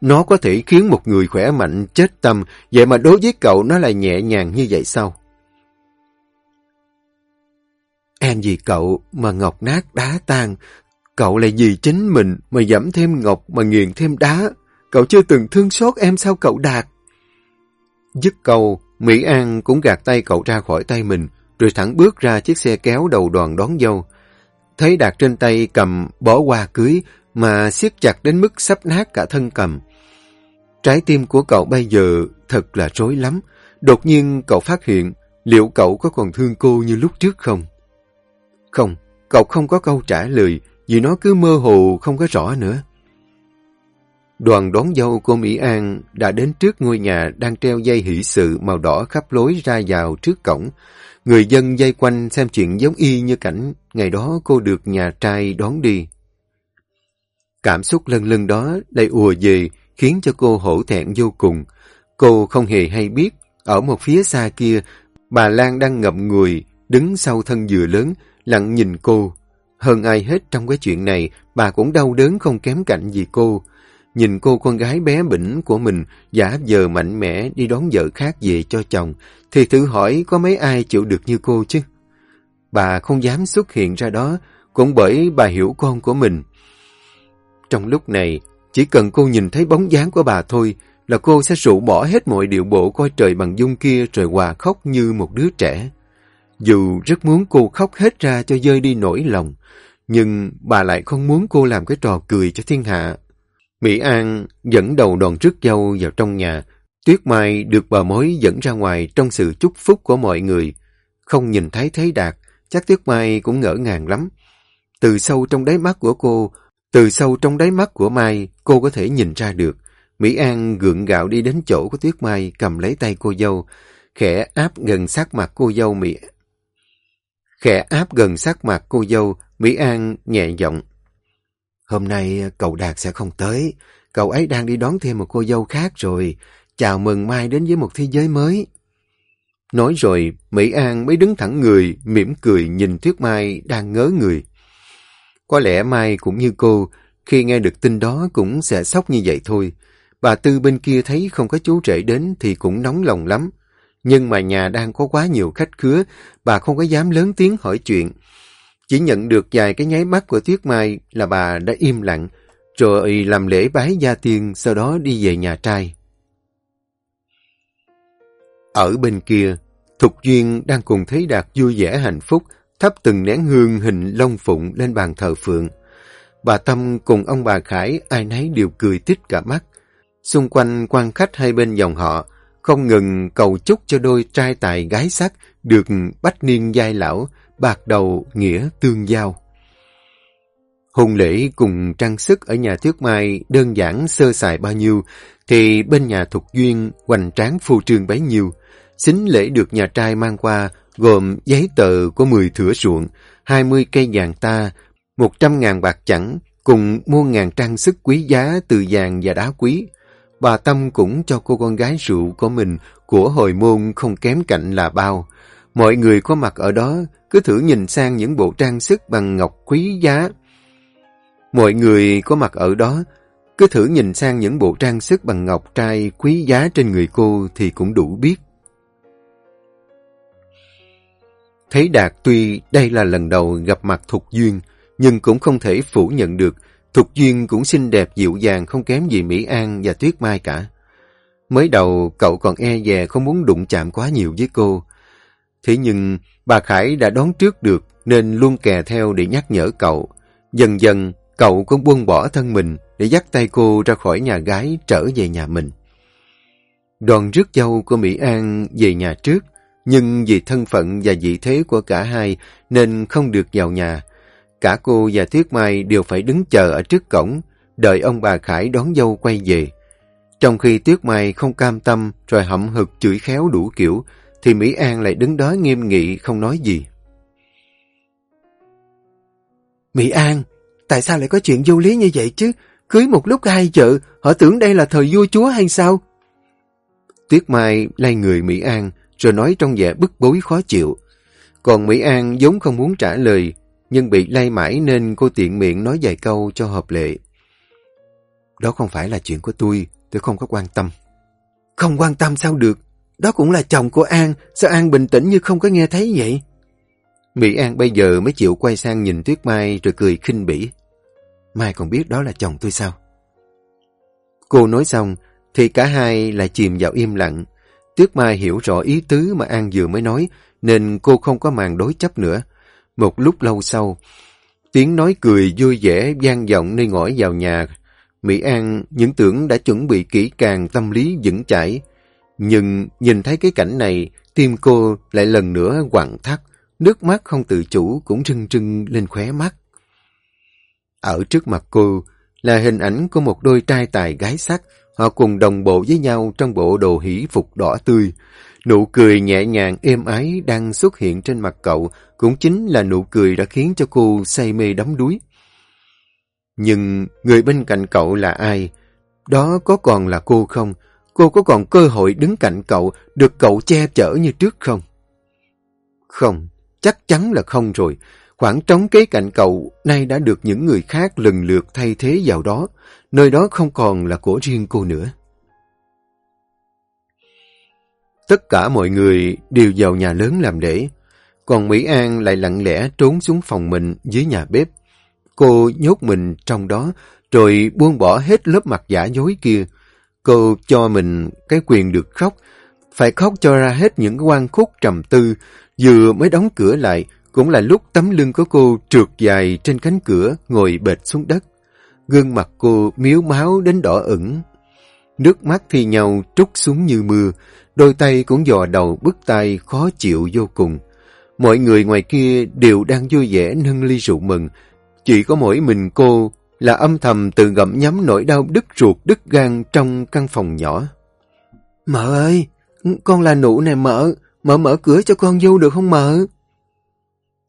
S1: Nó có thể khiến một người khỏe mạnh chết tâm, vậy mà đối với cậu nó lại nhẹ nhàng như vậy sao? Em vì cậu mà ngọc nát đá tan, cậu lại vì chính mình mà giảm thêm ngọc mà nghiền thêm đá. Cậu chưa từng thương xót em sao cậu đạt? Dứt câu, Mỹ An cũng gạt tay cậu ra khỏi tay mình, rồi thẳng bước ra chiếc xe kéo đầu đoàn đón dâu. Thấy Đạt trên tay cầm bỏ qua cưới mà siết chặt đến mức sắp nát cả thân cầm. Trái tim của cậu bây giờ thật là rối lắm. Đột nhiên cậu phát hiện liệu cậu có còn thương cô như lúc trước không? Không, cậu không có câu trả lời vì nó cứ mơ hồ không có rõ nữa. Đoàn đón dâu của Mỹ An đã đến trước ngôi nhà đang treo dây hỷ sự màu đỏ khắp lối ra vào trước cổng. Người dân dây quanh xem chuyện giống y như cảnh ngày đó cô được nhà trai đón đi. Cảm xúc lân lân đó lại ùa về khiến cho cô hổ thẹn vô cùng. Cô không hề hay biết, ở một phía xa kia, bà Lan đang ngậm người, đứng sau thân dừa lớn, lặng nhìn cô. Hơn ai hết trong cái chuyện này, bà cũng đau đớn không kém cạnh gì cô. Nhìn cô con gái bé bỉnh của mình giả giờ mạnh mẽ đi đón vợ khác về cho chồng, thì thử hỏi có mấy ai chịu được như cô chứ? Bà không dám xuất hiện ra đó, cũng bởi bà hiểu con của mình. Trong lúc này, chỉ cần cô nhìn thấy bóng dáng của bà thôi, là cô sẽ rũ bỏ hết mọi điệu bộ coi trời bằng dung kia rồi hòa khóc như một đứa trẻ. Dù rất muốn cô khóc hết ra cho rơi đi nỗi lòng, nhưng bà lại không muốn cô làm cái trò cười cho thiên hạ Mỹ An dẫn đầu đoàn rước dâu vào trong nhà. Tuyết Mai được bà mối dẫn ra ngoài trong sự chúc phúc của mọi người. Không nhìn thấy Thế Đạt, chắc Tuyết Mai cũng ngỡ ngàng lắm. Từ sâu trong đáy mắt của cô, từ sâu trong đáy mắt của Mai, cô có thể nhìn ra được. Mỹ An gượng gạo đi đến chỗ của Tuyết Mai, cầm lấy tay cô dâu, khẽ áp gần sát mặt cô dâu Mỹ. Khẽ áp gần sát mặt cô dâu, Mỹ An nhẹ giọng. Hôm nay ờ, cậu Đạt sẽ không tới. Cậu ấy đang đi đón thêm một cô dâu khác rồi. Chào mừng Mai đến với một thế giới mới. Nói rồi, Mỹ An mới đứng thẳng người, mỉm cười nhìn Tuyết Mai đang ngớ người. Có lẽ Mai cũng như cô, khi nghe được tin đó cũng sẽ sốc như vậy thôi. Bà Tư bên kia thấy không có chú rể đến thì cũng nóng lòng lắm. Nhưng mà nhà đang có quá nhiều khách khứa, bà không có dám lớn tiếng hỏi chuyện. Chỉ nhận được vài cái nháy mắt của Tuyết Mai là bà đã im lặng, rồi làm lễ bái gia tiên, sau đó đi về nhà trai. Ở bên kia, Thục Duyên đang cùng Thấy Đạt vui vẻ hạnh phúc, thắp từng nén hương hình long phụng lên bàn thờ phượng. Bà Tâm cùng ông bà Khải ai nấy đều cười tít cả mắt. Xung quanh quan khách hai bên dòng họ, không ngừng cầu chúc cho đôi trai tài gái sắc được bách niên giai lão, bạc đầu nghĩa tương giao. Hùng lễ cùng trang sức ở nhà Thước Mai đơn giản sơ sài bao nhiêu, thì bên nhà Thục Duyên hoành tráng phô trương bấy nhiêu. Xính lễ được nhà trai mang qua gồm giấy tờ của 10 thửa ruộng, 20 cây vàng ta, 100 ngàn bạc chẳng, cùng mua ngàn trang sức quý giá từ vàng và đá quý. Bà Tâm cũng cho cô con gái rượu của mình của hồi môn không kém cạnh là bao. Mọi người có mặt ở đó cứ thử nhìn sang những bộ trang sức bằng ngọc quý giá. Mọi người có mặt ở đó cứ thử nhìn sang những bộ trang sức bằng ngọc trai quý giá trên người cô thì cũng đủ biết. Thấy Đạt tuy đây là lần đầu gặp mặt Thục Duyên, nhưng cũng không thể phủ nhận được Thục Duyên cũng xinh đẹp dịu dàng không kém gì Mỹ An và Tuyết Mai cả. Mới đầu cậu còn e dè không muốn đụng chạm quá nhiều với cô. Thế nhưng bà Khải đã đón trước được nên luôn kè theo để nhắc nhở cậu. Dần dần cậu cũng buông bỏ thân mình để dắt tay cô ra khỏi nhà gái trở về nhà mình. Đoàn rước dâu của Mỹ An về nhà trước, nhưng vì thân phận và vị thế của cả hai nên không được vào nhà. Cả cô và Tuyết Mai đều phải đứng chờ ở trước cổng, đợi ông bà Khải đón dâu quay về. Trong khi Tuyết Mai không cam tâm rồi hậm hực chửi khéo đủ kiểu, thì Mỹ An lại đứng đó nghiêm nghị không nói gì. Mỹ An, tại sao lại có chuyện vô lý như vậy chứ? Cưới một lúc hai vợ, họ tưởng đây là thời vua chúa hay sao? Tuyết Mai lay người Mỹ An, rồi nói trong vẻ bức bối khó chịu. Còn Mỹ An vốn không muốn trả lời, nhưng bị lay mãi nên cô tiện miệng nói vài câu cho hợp lệ. Đó không phải là chuyện của tôi, tôi không có quan tâm. Không quan tâm sao được? Đó cũng là chồng của An, sao An bình tĩnh như không có nghe thấy vậy? Mỹ An bây giờ mới chịu quay sang nhìn Tuyết Mai rồi cười khinh bỉ. Mai còn biết đó là chồng tôi sao? Cô nói xong, thì cả hai lại chìm vào im lặng. Tuyết Mai hiểu rõ ý tứ mà An vừa mới nói, nên cô không có màn đối chấp nữa. Một lúc lâu sau, tiếng nói cười vui vẻ vang vọng nơi ngõ vào nhà. Mỹ An những tưởng đã chuẩn bị kỹ càng tâm lý vững chãi. Nhưng nhìn thấy cái cảnh này, tim cô lại lần nữa quặn thắt, nước mắt không tự chủ cũng rưng rưng lên khóe mắt. Ở trước mặt cô là hình ảnh của một đôi trai tài gái sắc, họ cùng đồng bộ với nhau trong bộ đồ hỷ phục đỏ tươi. Nụ cười nhẹ nhàng êm ái đang xuất hiện trên mặt cậu cũng chính là nụ cười đã khiến cho cô say mê đắm đuối. Nhưng người bên cạnh cậu là ai? Đó có còn là cô không? Cô có còn cơ hội đứng cạnh cậu, được cậu che chở như trước không? Không, chắc chắn là không rồi. Khoảng trống kế cạnh cậu nay đã được những người khác lần lượt thay thế vào đó. Nơi đó không còn là của riêng cô nữa. Tất cả mọi người đều vào nhà lớn làm lễ. Còn Mỹ An lại lặng lẽ trốn xuống phòng mình dưới nhà bếp. Cô nhốt mình trong đó, rồi buông bỏ hết lớp mặt giả dối kia. Cô cho mình cái quyền được khóc, phải khóc cho ra hết những quan khúc trầm tư, vừa mới đóng cửa lại, cũng là lúc tấm lưng của cô trượt dài trên cánh cửa, ngồi bệt xuống đất. Gương mặt cô miếu máu đến đỏ ửng. Nước mắt thì nhau trút xuống như mưa, đôi tay cũng dò đầu bức tay khó chịu vô cùng. Mọi người ngoài kia đều đang vui vẻ nâng ly rượu mừng. Chỉ có mỗi mình cô là âm thầm tự gặm nhắm nỗi đau đứt ruột đứt gan trong căn phòng nhỏ. Mợ ơi, con là nụ nè mợ, mợ mở cửa cho con vô được không mợ?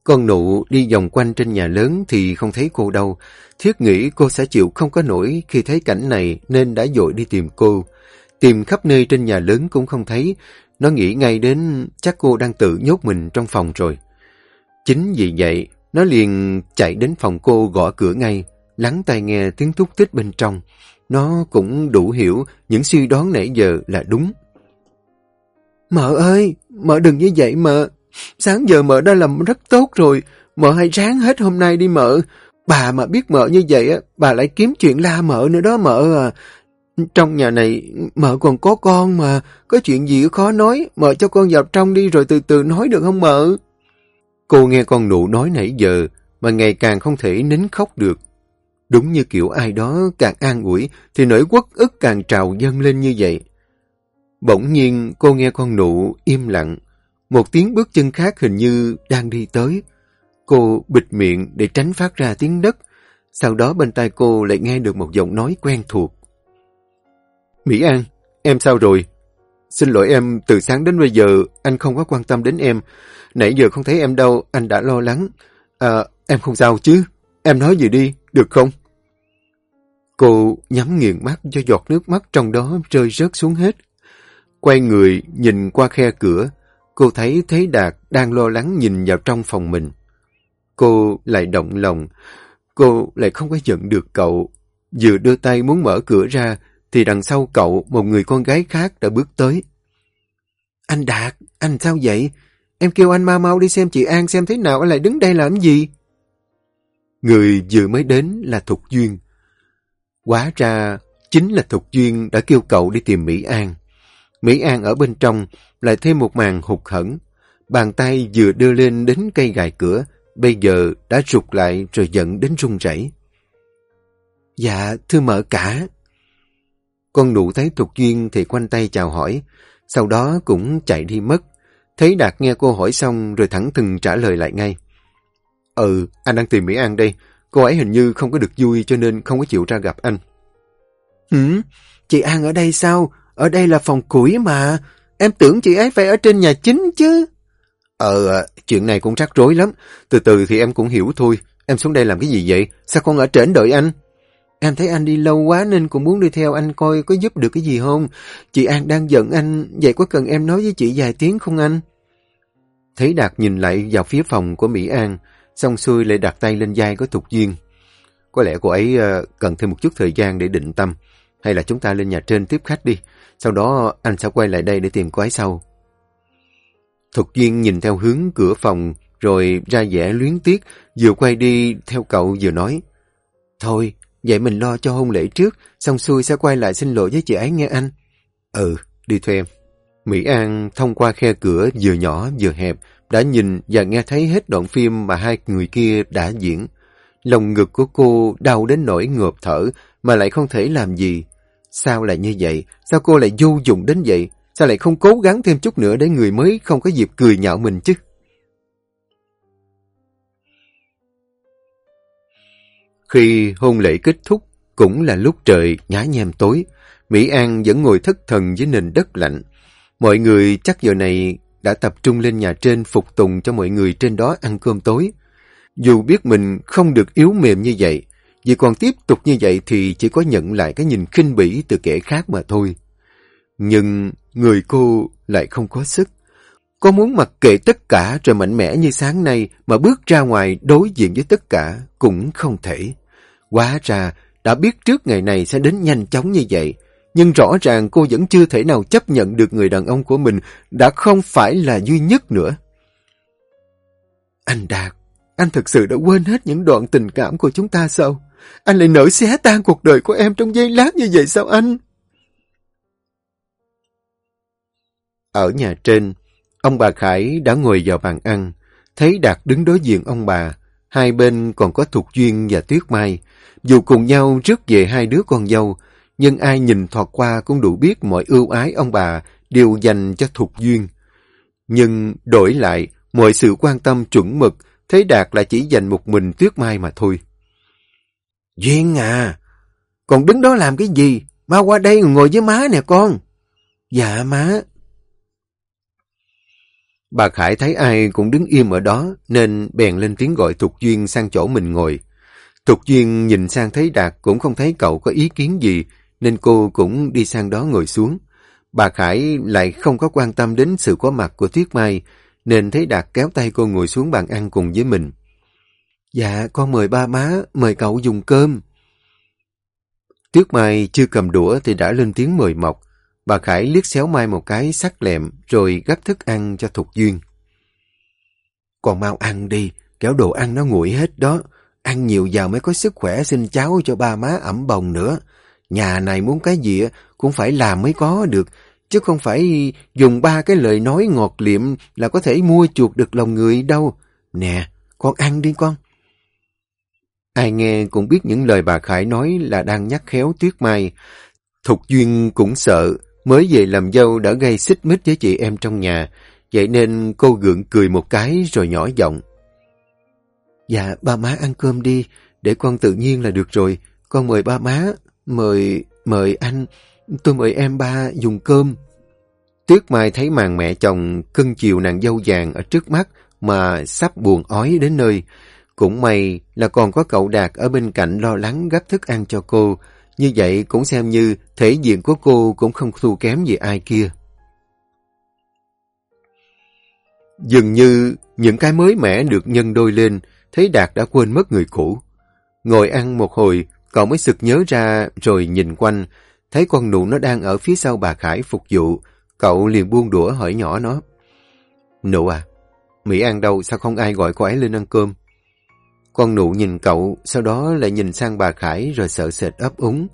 S1: Con nụ đi vòng quanh trên nhà lớn thì không thấy cô đâu. Thiết nghĩ cô sẽ chịu không có nổi khi thấy cảnh này nên đã dội đi tìm cô. Tìm khắp nơi trên nhà lớn cũng không thấy. Nó nghĩ ngay đến chắc cô đang tự nhốt mình trong phòng rồi. Chính vì vậy, nó liền chạy đến phòng cô gõ cửa ngay, lắng tai nghe tiếng thúc tích bên trong. Nó cũng đủ hiểu những suy đoán nãy giờ là đúng. Mợ ơi, mợ đừng như vậy mợ. Sáng giờ mợ đã làm rất tốt rồi, mợ hãy ráng hết hôm nay đi mợ. Bà mà biết mợ như vậy, bà lại kiếm chuyện la mợ nữa đó mợ à. Trong nhà này, mợ còn có con mà, có chuyện gì khó nói, mợ cho con vào trong đi rồi từ từ nói được không mợ? Cô nghe con nụ nói nãy giờ, mà ngày càng không thể nín khóc được. Đúng như kiểu ai đó càng an ủi, thì nỗi quất ức càng trào dâng lên như vậy. Bỗng nhiên cô nghe con nụ im lặng. Một tiếng bước chân khác hình như đang đi tới. Cô bịt miệng để tránh phát ra tiếng đất. Sau đó bên tai cô lại nghe được một giọng nói quen thuộc. Mỹ An, em sao rồi? Xin lỗi em, từ sáng đến bây giờ anh không có quan tâm đến em. Nãy giờ không thấy em đâu, anh đã lo lắng. À, em không sao chứ? Em nói gì đi, được không? Cô nhắm nghiền mắt cho giọt nước mắt trong đó rơi rớt xuống hết. Quay người nhìn qua khe cửa, cô thấy Thế Đạt đang lo lắng nhìn vào trong phòng mình. Cô lại động lòng, cô lại không có giận được cậu. Vừa đưa tay muốn mở cửa ra, thì đằng sau cậu một người con gái khác đã bước tới. Anh Đạt, anh sao vậy? Em kêu anh mau mau đi xem chị An xem thế nào anh lại đứng đây làm gì? Người vừa mới đến là Thục Duyên. Quá ra chính là Thục Duyên đã kêu cậu đi tìm Mỹ An. Mỹ An ở bên trong lại thêm một màn hụt hẫng. Bàn tay vừa đưa lên đến cây gài cửa, bây giờ đã rụt lại rồi giận đến run rẩy. Dạ, thưa mở cả. Con nụ thấy Thục Duyên thì quanh tay chào hỏi, sau đó cũng chạy đi mất. Thấy Đạt nghe cô hỏi xong rồi thẳng thừng trả lời lại ngay. Ừ, anh đang tìm Mỹ An đây. Cô ấy hình như không có được vui cho nên không có chịu ra gặp anh. Hử? Chị An ở đây sao? Ở đây là phòng củi mà. Em tưởng chị ấy phải ở trên nhà chính chứ. Ờ, chuyện này cũng rắc rối lắm. Từ từ thì em cũng hiểu thôi. Em xuống đây làm cái gì vậy? Sao con ở trển đợi anh? Em thấy anh đi lâu quá nên cũng muốn đi theo anh coi có giúp được cái gì không. Chị An đang giận anh, vậy có cần em nói với chị vài tiếng không anh? Thấy Đạt nhìn lại vào phía phòng của Mỹ An, xong xuôi lại đặt tay lên vai của Thục Duyên. Có lẽ cô ấy ờ, cần thêm một chút thời gian để định tâm. Hay là chúng ta lên nhà trên tiếp khách đi. Sau đó anh sẽ quay lại đây để tìm cô ấy sau. Thục Duyên nhìn theo hướng cửa phòng, rồi ra vẻ luyến tiếc, vừa quay đi theo cậu vừa nói. Thôi, vậy mình lo cho hôn lễ trước, xong xuôi sẽ quay lại xin lỗi với chị ấy nghe anh. Ừ, đi thuê em. Mỹ An thông qua khe cửa vừa nhỏ vừa hẹp, đã nhìn và nghe thấy hết đoạn phim mà hai người kia đã diễn. Lòng ngực của cô đau đến nỗi ngợp thở mà lại không thể làm gì. Sao lại như vậy? Sao cô lại vô dụng đến vậy? Sao lại không cố gắng thêm chút nữa để người mới không có dịp cười nhạo mình chứ? Khi hôn lễ kết thúc, cũng là lúc trời nhá nhem tối, Mỹ An vẫn ngồi thất thần dưới nền đất lạnh. Mọi người chắc giờ này đã tập trung lên nhà trên phục tùng cho mọi người trên đó ăn cơm tối. Dù biết mình không được yếu mềm như vậy, vì còn tiếp tục như vậy thì chỉ có nhận lại cái nhìn khinh bỉ từ kẻ khác mà thôi. Nhưng người cô lại không có sức. Cô muốn mặc kệ tất cả rồi mạnh mẽ như sáng nay mà bước ra ngoài đối diện với tất cả cũng không thể. Quá ra đã biết trước ngày này sẽ đến nhanh chóng như vậy, nhưng rõ ràng cô vẫn chưa thể nào chấp nhận được người đàn ông của mình đã không phải là duy nhất nữa. Anh Đạt, anh thực sự đã quên hết những đoạn tình cảm của chúng ta sao? Anh lại nỡ xé tan cuộc đời của em trong giây lát như vậy sao anh? Ở nhà trên, ông bà Khải đã ngồi vào bàn ăn, thấy Đạt đứng đối diện ông bà, hai bên còn có Thục Duyên và Tuyết Mai. Dù cùng nhau rước về hai đứa con dâu, nhưng ai nhìn thoạt qua cũng đủ biết mọi ưu ái ông bà đều dành cho Thục Duyên. Nhưng đổi lại, mọi sự quan tâm chuẩn mực, Thế Đạt là chỉ dành một mình Tuyết Mai mà thôi. Duyên à, còn đứng đó làm cái gì? Mau qua đây ngồi với má nè con. Dạ má. Bà Khải thấy ai cũng đứng im ở đó nên bèn lên tiếng gọi Thục Duyên sang chỗ mình ngồi. Thục Duyên nhìn sang thấy Đạt cũng không thấy cậu có ý kiến gì nên cô cũng đi sang đó ngồi xuống. Bà Khải lại không có quan tâm đến sự có mặt của Tuyết Mai nên thấy Đạt kéo tay cô ngồi xuống bàn ăn cùng với mình. Dạ, con mời ba má, mời cậu dùng cơm. Tuyết Mai chưa cầm đũa thì đã lên tiếng mời mọc. Bà Khải liếc xéo Mai một cái sắc lẹm rồi gấp thức ăn cho Thục Duyên. Còn mau ăn đi, kéo đồ ăn nó nguội hết đó. Ăn nhiều vào mới có sức khỏe xin cháu cho ba má ẩm bồng nữa. Nhà này muốn cái gì cũng phải làm mới có được, chứ không phải dùng ba cái lời nói ngọt liệm là có thể mua chuộc được lòng người đâu. Nè, con ăn đi con. Ai nghe cũng biết những lời bà Khải nói là đang nhắc khéo Tuyết Mai. Thục Duyên cũng sợ, mới về làm dâu đã gây xích mích với chị em trong nhà, vậy nên cô gượng cười một cái rồi nhỏ giọng. Dạ, ba má ăn cơm đi, để con tự nhiên là được rồi. Con mời ba má, mời, mời anh, tôi mời em ba dùng cơm. Tuyết Mai thấy màn mẹ chồng cưng chiều nàng dâu vàng ở trước mắt mà sắp buồn ói đến nơi. Cũng may là còn có cậu Đạt ở bên cạnh lo lắng gấp thức ăn cho cô. Như vậy cũng xem như thể diện của cô cũng không thua kém gì ai kia. Dường như những cái mới mẻ được nhân đôi lên, thấy Đạt đã quên mất người cũ. Ngồi ăn một hồi, cậu mới sực nhớ ra rồi nhìn quanh, thấy con nụ nó đang ở phía sau bà Khải phục vụ. Cậu liền buông đũa hỏi nhỏ nó. Nụ à, Mỹ An đâu sao không ai gọi cô ấy lên ăn cơm? Con nụ nhìn cậu, sau đó lại nhìn sang bà Khải rồi sợ sệt ấp úng.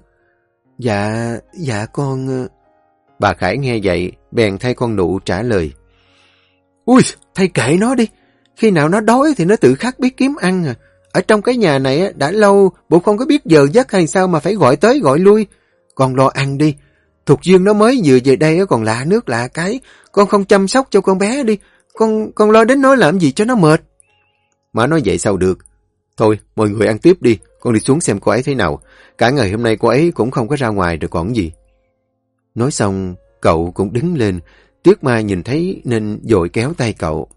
S1: Dạ, dạ con... Ờ. Bà Khải nghe vậy, bèn thay con nụ trả lời. Ui, thay kệ nó đi. Khi nào nó đói thì nó tự khắc biết kiếm ăn à. Ở trong cái nhà này đã lâu, bộ không có biết giờ giấc hay sao mà phải gọi tới gọi lui. Con lo ăn đi. Thục Dương nó mới vừa về đây còn lạ nước lạ cái. Con không chăm sóc cho con bé đi. Con con lo đến nó làm gì cho nó mệt. Má nói vậy sao được. Thôi, mọi người ăn tiếp đi. Con đi xuống xem cô ấy thế nào. Cả ngày hôm nay cô ấy cũng không có ra ngoài được còn gì. Nói xong, cậu cũng đứng lên. Tuyết Mai nhìn thấy nên dội kéo tay cậu.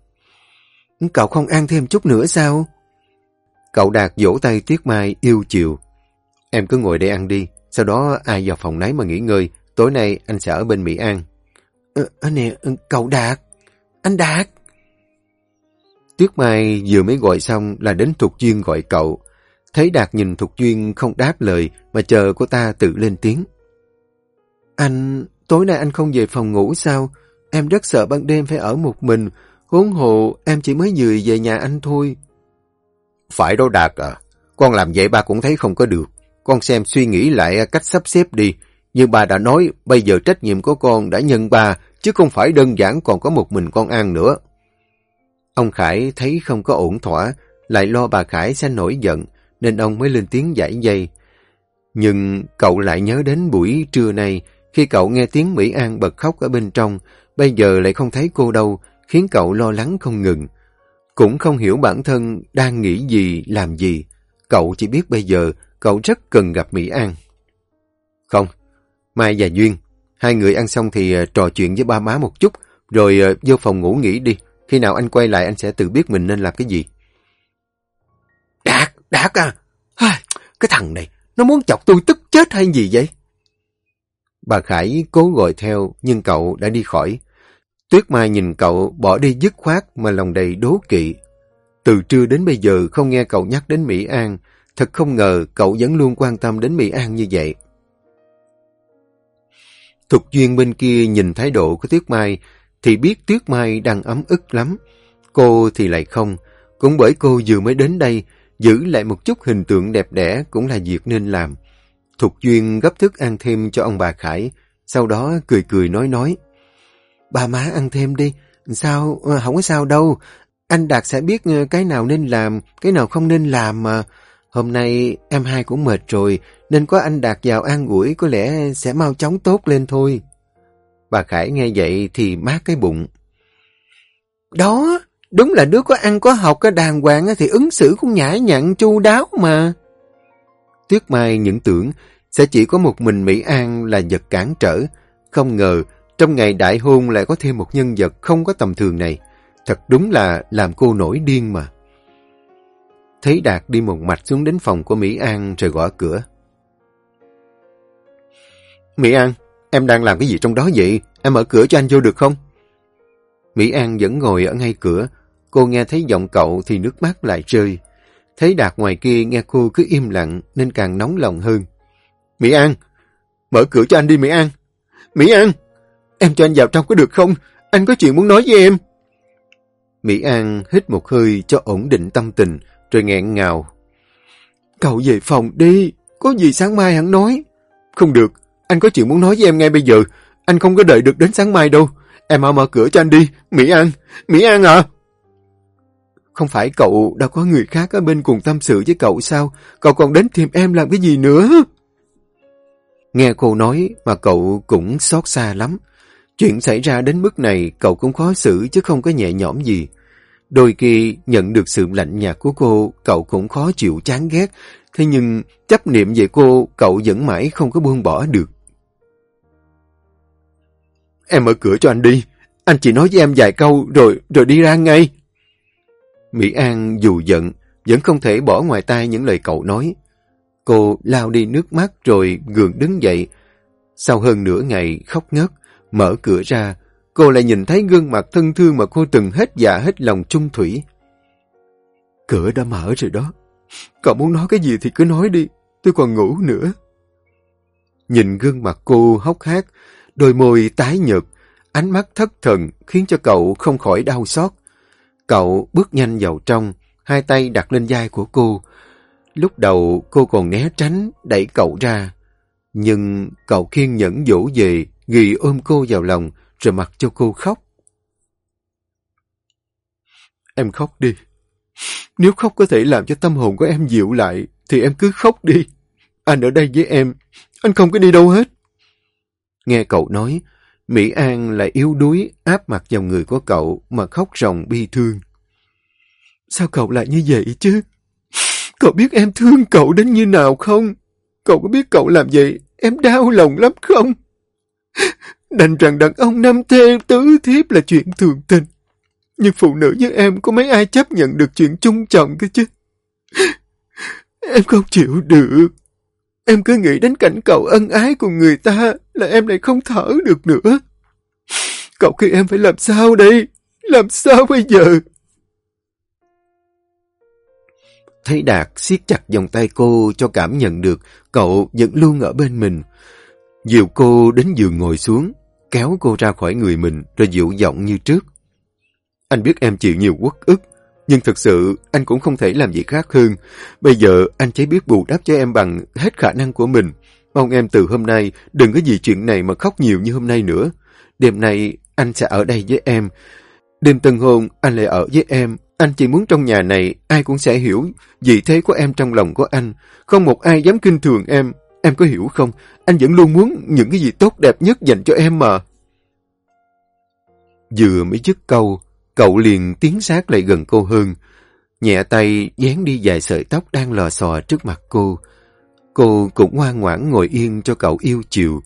S1: Cậu không ăn thêm chút nữa sao? Cậu Đạt vỗ tay Tuyết Mai yêu chiều. Em cứ ngồi đây ăn đi, sau đó ai vào phòng nấy mà nghỉ ngơi, tối nay anh sẽ ở bên Mỹ An. Ờ, nè, cậu Đạt, anh Đạt. Tuyết Mai vừa mới gọi xong là đến Thục Duyên gọi cậu. Thấy Đạt nhìn Thục Duyên không đáp lời mà chờ cô ta tự lên tiếng. Anh, tối nay anh không về phòng ngủ sao? Em rất sợ ban đêm phải ở một mình. Huống hồ, em chỉ mới vừa về nhà anh thôi. Phải đâu Đạt à. Con làm vậy ba cũng thấy không có được. Con xem suy nghĩ lại cách sắp xếp đi. Như bà đã nói, bây giờ trách nhiệm của con đã nhân ba, chứ không phải đơn giản còn có một mình con ăn nữa. Ông Khải thấy không có ổn thỏa, lại lo bà Khải sẽ nổi giận, nên ông mới lên tiếng giải dây. Nhưng cậu lại nhớ đến buổi trưa nay, khi cậu nghe tiếng Mỹ An bật khóc ở bên trong, bây giờ lại không thấy cô đâu, khiến cậu lo lắng không ngừng. Cũng không hiểu bản thân đang nghĩ gì, làm gì. Cậu chỉ biết bây giờ cậu rất cần gặp Mỹ An. Không, Mai và Duyên, hai người ăn xong thì ờ, trò chuyện với ba má một chút, rồi ờ, vô phòng ngủ nghỉ đi. Khi nào anh quay lại anh sẽ tự biết mình nên làm cái gì. Đạt, Đạt à! Cái thằng này, nó muốn chọc tôi tức chết hay gì vậy? Bà Khải cố gọi theo, nhưng cậu đã đi khỏi. Tuyết Mai nhìn cậu bỏ đi dứt khoát mà lòng đầy đố kỵ. Từ trưa đến bây giờ không nghe cậu nhắc đến Mỹ An, thật không ngờ cậu vẫn luôn quan tâm đến Mỹ An như vậy. Thục Duyên bên kia nhìn thái độ của Tuyết Mai thì biết Tuyết Mai đang ấm ức lắm. Cô thì lại không. Cũng bởi cô vừa mới đến đây, giữ lại một chút hình tượng đẹp đẽ cũng là việc nên làm. Thục Duyên gấp thức ăn thêm cho ông bà Khải, sau đó cười cười nói nói. Bà má ăn thêm đi, sao, ờ, không có sao đâu. Anh Đạt sẽ biết ờ, cái nào nên làm, cái nào không nên làm mà. Hôm nay em hai cũng mệt rồi, nên có anh Đạt vào an ủi có lẽ sẽ mau chóng tốt lên thôi. Bà Khải nghe vậy thì mát cái bụng. Đó, đúng là đứa có ăn có học có đàng hoàng thì ứng xử cũng nhã nhặn chu đáo mà. Tuyết Mai những tưởng sẽ chỉ có một mình Mỹ An là vật cản trở. Không ngờ trong ngày đại hôn lại có thêm một nhân vật không có tầm thường này. Thật đúng là làm cô nổi điên mà. Thấy Đạt đi một mạch xuống đến phòng của Mỹ An rồi gõ cửa. Mỹ An, em đang làm cái gì trong đó vậy? Em mở cửa cho anh vô được không? Mỹ An vẫn ngồi ở ngay cửa. Cô nghe thấy giọng cậu thì nước mắt lại rơi. Thấy Đạt ngoài kia nghe cô cứ im lặng nên càng nóng lòng hơn. Mỹ An, mở cửa cho anh đi Mỹ An. Mỹ An, em cho anh vào trong có được không? Anh có chuyện muốn nói với em. Mỹ An hít một hơi cho ổn định tâm tình, rồi nghẹn ngào. Cậu về phòng đi, có gì sáng mai hẳn nói. Không được, anh có chuyện muốn nói với em ngay bây giờ. Anh không có đợi được đến sáng mai đâu. Em mau mở cửa cho anh đi. Mỹ An, Mỹ An à! Không phải cậu đã có người khác ở bên cùng tâm sự với cậu sao? Cậu còn đến tìm em làm cái gì nữa? Nghe cô nói mà cậu cũng xót xa lắm. Chuyện xảy ra đến mức này cậu cũng khó xử chứ không có nhẹ nhõm gì. Đôi khi nhận được sự lạnh nhạt của cô, cậu cũng khó chịu chán ghét. Thế nhưng chấp niệm về cô, cậu vẫn mãi không có buông bỏ được. Em mở cửa cho anh đi. Anh chỉ nói với em vài câu rồi rồi đi ra ngay. Mỹ An dù giận, vẫn không thể bỏ ngoài tai những lời cậu nói. Cô lao đi nước mắt rồi gượng đứng dậy. Sau hơn nửa ngày khóc ngất, mở cửa ra, cô lại nhìn thấy gương mặt thân thương mà cô từng hết dạ hết lòng chung thủy. Cửa đã mở rồi đó. Cậu muốn nói cái gì thì cứ nói đi, tôi còn ngủ nữa. Nhìn gương mặt cô hốc hác, đôi môi tái nhợt, ánh mắt thất thần khiến cho cậu không khỏi đau xót. Cậu bước nhanh vào trong, hai tay đặt lên vai của cô. Lúc đầu cô còn né tránh, đẩy cậu ra. Nhưng cậu kiên nhẫn dỗ về, Nghị ôm cô vào lòng, rồi mặc cho cô khóc. Em khóc đi. Nếu khóc có thể làm cho tâm hồn của em dịu lại, thì em cứ khóc đi. Anh ở đây với em, anh không có đi đâu hết. Nghe cậu nói, Mỹ An lại yếu đuối áp mặt vào người của cậu mà khóc ròng bi thương. Sao cậu lại như vậy chứ? Cậu biết em thương cậu đến như nào không? Cậu có biết cậu làm vậy em đau lòng lắm không? Đành rằng đàn ông năm thê tứ thiếp là chuyện thường tình. Nhưng phụ nữ như em có mấy ai chấp nhận được chuyện chung chồng cơ chứ? Em không chịu được. Em cứ nghĩ đến cảnh cậu ân ái của người ta là em lại không thở được nữa. Cậu khi em phải làm sao đây? Làm sao bây giờ? Thấy Đạt siết chặt vòng tay cô cho cảm nhận được cậu vẫn luôn ở bên mình. Dìu cô đến giường ngồi xuống, kéo cô ra khỏi người mình rồi dịu giọng như trước. Anh biết em chịu nhiều uất ức, nhưng thật sự anh cũng không thể làm gì khác hơn. Bây giờ anh chỉ biết bù đắp cho em bằng hết khả năng của mình. Mong em từ hôm nay đừng có gì chuyện này mà khóc nhiều như hôm nay nữa. Đêm nay anh sẽ ở đây với em. Đêm tân hôn anh lại ở với em. Anh chỉ muốn trong nhà này ai cũng sẽ hiểu vị thế của em trong lòng của anh. Không một ai dám kinh thường em. Em có hiểu không? Anh vẫn luôn muốn những cái gì tốt đẹp nhất dành cho em mà. Vừa mới dứt câu, cậu liền tiến sát lại gần cô hơn. Nhẹ tay dán đi vài sợi tóc đang lò xò trước mặt cô. Cô cũng ngoan ngoãn ngồi yên cho cậu yêu chiều.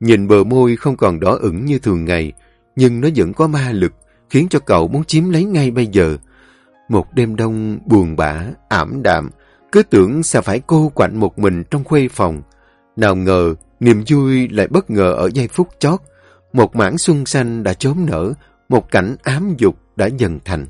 S1: Nhìn bờ môi không còn đỏ ửng như thường ngày, nhưng nó vẫn có ma lực, khiến cho cậu muốn chiếm lấy ngay bây giờ. Một đêm đông buồn bã, ảm đạm, cứ tưởng sẽ phải cô quạnh một mình trong khuê phòng. Nào ngờ, niềm vui lại bất ngờ ở giây phút chót. Một mảng xuân xanh đã chớm nở, một cảnh ám dục đã dần thành.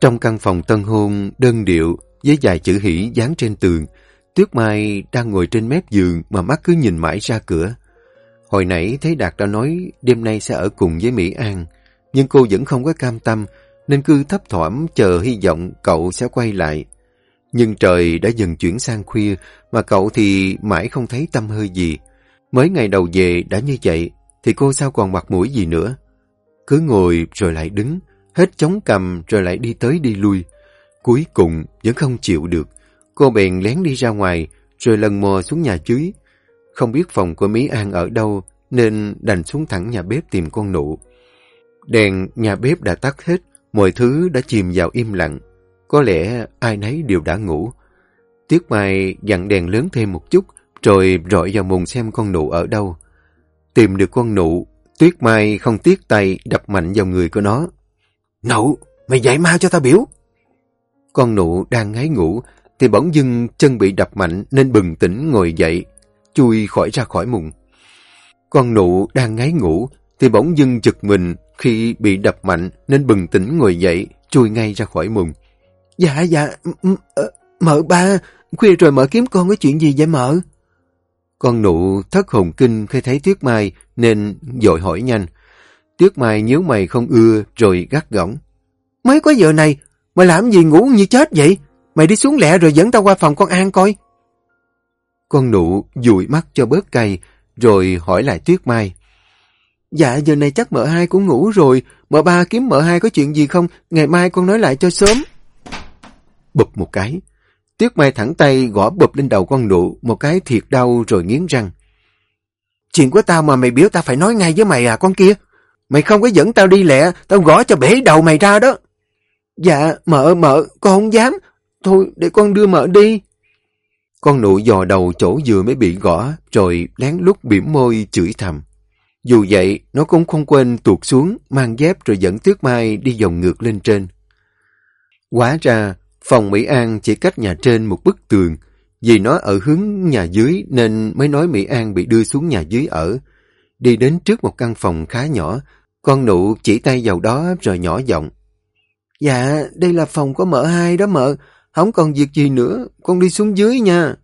S1: Trong căn phòng tân hôn đơn điệu với vài chữ hỷ dán trên tường, Tuyết Mai đang ngồi trên mép giường mà mắt cứ nhìn mãi ra cửa. Hồi nãy thấy Đạt đã nói đêm nay sẽ ở cùng với Mỹ An, nhưng cô vẫn không có cam tâm nên cứ thấp thỏm chờ hy vọng cậu sẽ quay lại. Nhưng trời đã dần chuyển sang khuya mà cậu thì mãi không thấy tâm hơi gì. Mới ngày đầu về đã như vậy thì cô sao còn mặt mũi gì nữa. Cứ ngồi rồi lại đứng, hết chống cầm rồi lại đi tới đi lui. Cuối cùng vẫn không chịu được. Cô bèn lén đi ra ngoài rồi lần mò xuống nhà dưới. Không biết phòng của Mỹ An ở đâu nên đành xuống thẳng nhà bếp tìm con nụ. Đèn nhà bếp đã tắt hết, mọi thứ đã chìm vào im lặng. Có lẽ ai nấy đều đã ngủ. Tuyết Mai dặn đèn lớn thêm một chút, rồi rọi vào mùng xem con nụ ở đâu. Tìm được con nụ, Tuyết Mai không tiếc tay đập mạnh vào người của nó. Nụ, mày dậy mau cho tao biểu. Con nụ đang ngáy ngủ, thì bỗng dưng chân bị đập mạnh nên bừng tỉnh ngồi dậy, chui khỏi ra khỏi mùng. Con nụ đang ngáy ngủ, thì bỗng dưng giật mình khi bị đập mạnh nên bừng tỉnh ngồi dậy, chui ngay ra khỏi mùng. Dạ, dạ, mợ ba, khuya rồi mợ kiếm con có chuyện gì vậy mợ? Con nụ thất hồn kinh khi thấy Tuyết Mai nên dội hỏi nhanh. Tuyết Mai nhớ mày không ưa rồi gắt gỏng. Mới có giờ này, mày làm gì ngủ như chết vậy? Mày đi xuống lẹ rồi dẫn tao qua phòng con An coi. Con nụ dụi mắt cho bớt cay rồi hỏi lại Tuyết Mai. Dạ giờ này chắc mợ hai cũng ngủ rồi, mợ ba kiếm mợ hai có chuyện gì không, ngày mai con nói lại cho sớm. Bụp một cái, Tuyết Mai thẳng tay gõ bụp lên đầu con nụ một cái thiệt đau rồi nghiến răng. Chuyện của tao mà mày biểu tao phải nói ngay với mày à con kia. Mày không có dẫn tao đi lẹ, tao gõ cho bể đầu mày ra đó. Dạ, mợ, mợ, con không dám. Thôi, để con đưa mợ đi. Con nụ dò đầu chỗ vừa mới bị gõ, rồi lén lút bỉm môi chửi thầm. Dù vậy, nó cũng không quên tuột xuống, mang dép rồi dẫn Tuyết Mai đi vòng ngược lên trên. Quá ra, phòng Mỹ An chỉ cách nhà trên một bức tường, vì nó ở hướng nhà dưới nên mới nói Mỹ An bị đưa xuống nhà dưới ở. Đi đến trước một căn phòng khá nhỏ, con nụ chỉ tay vào đó rồi nhỏ giọng. Dạ, đây là phòng của mợ hai đó mợ, không còn việc gì nữa, con đi xuống dưới nha.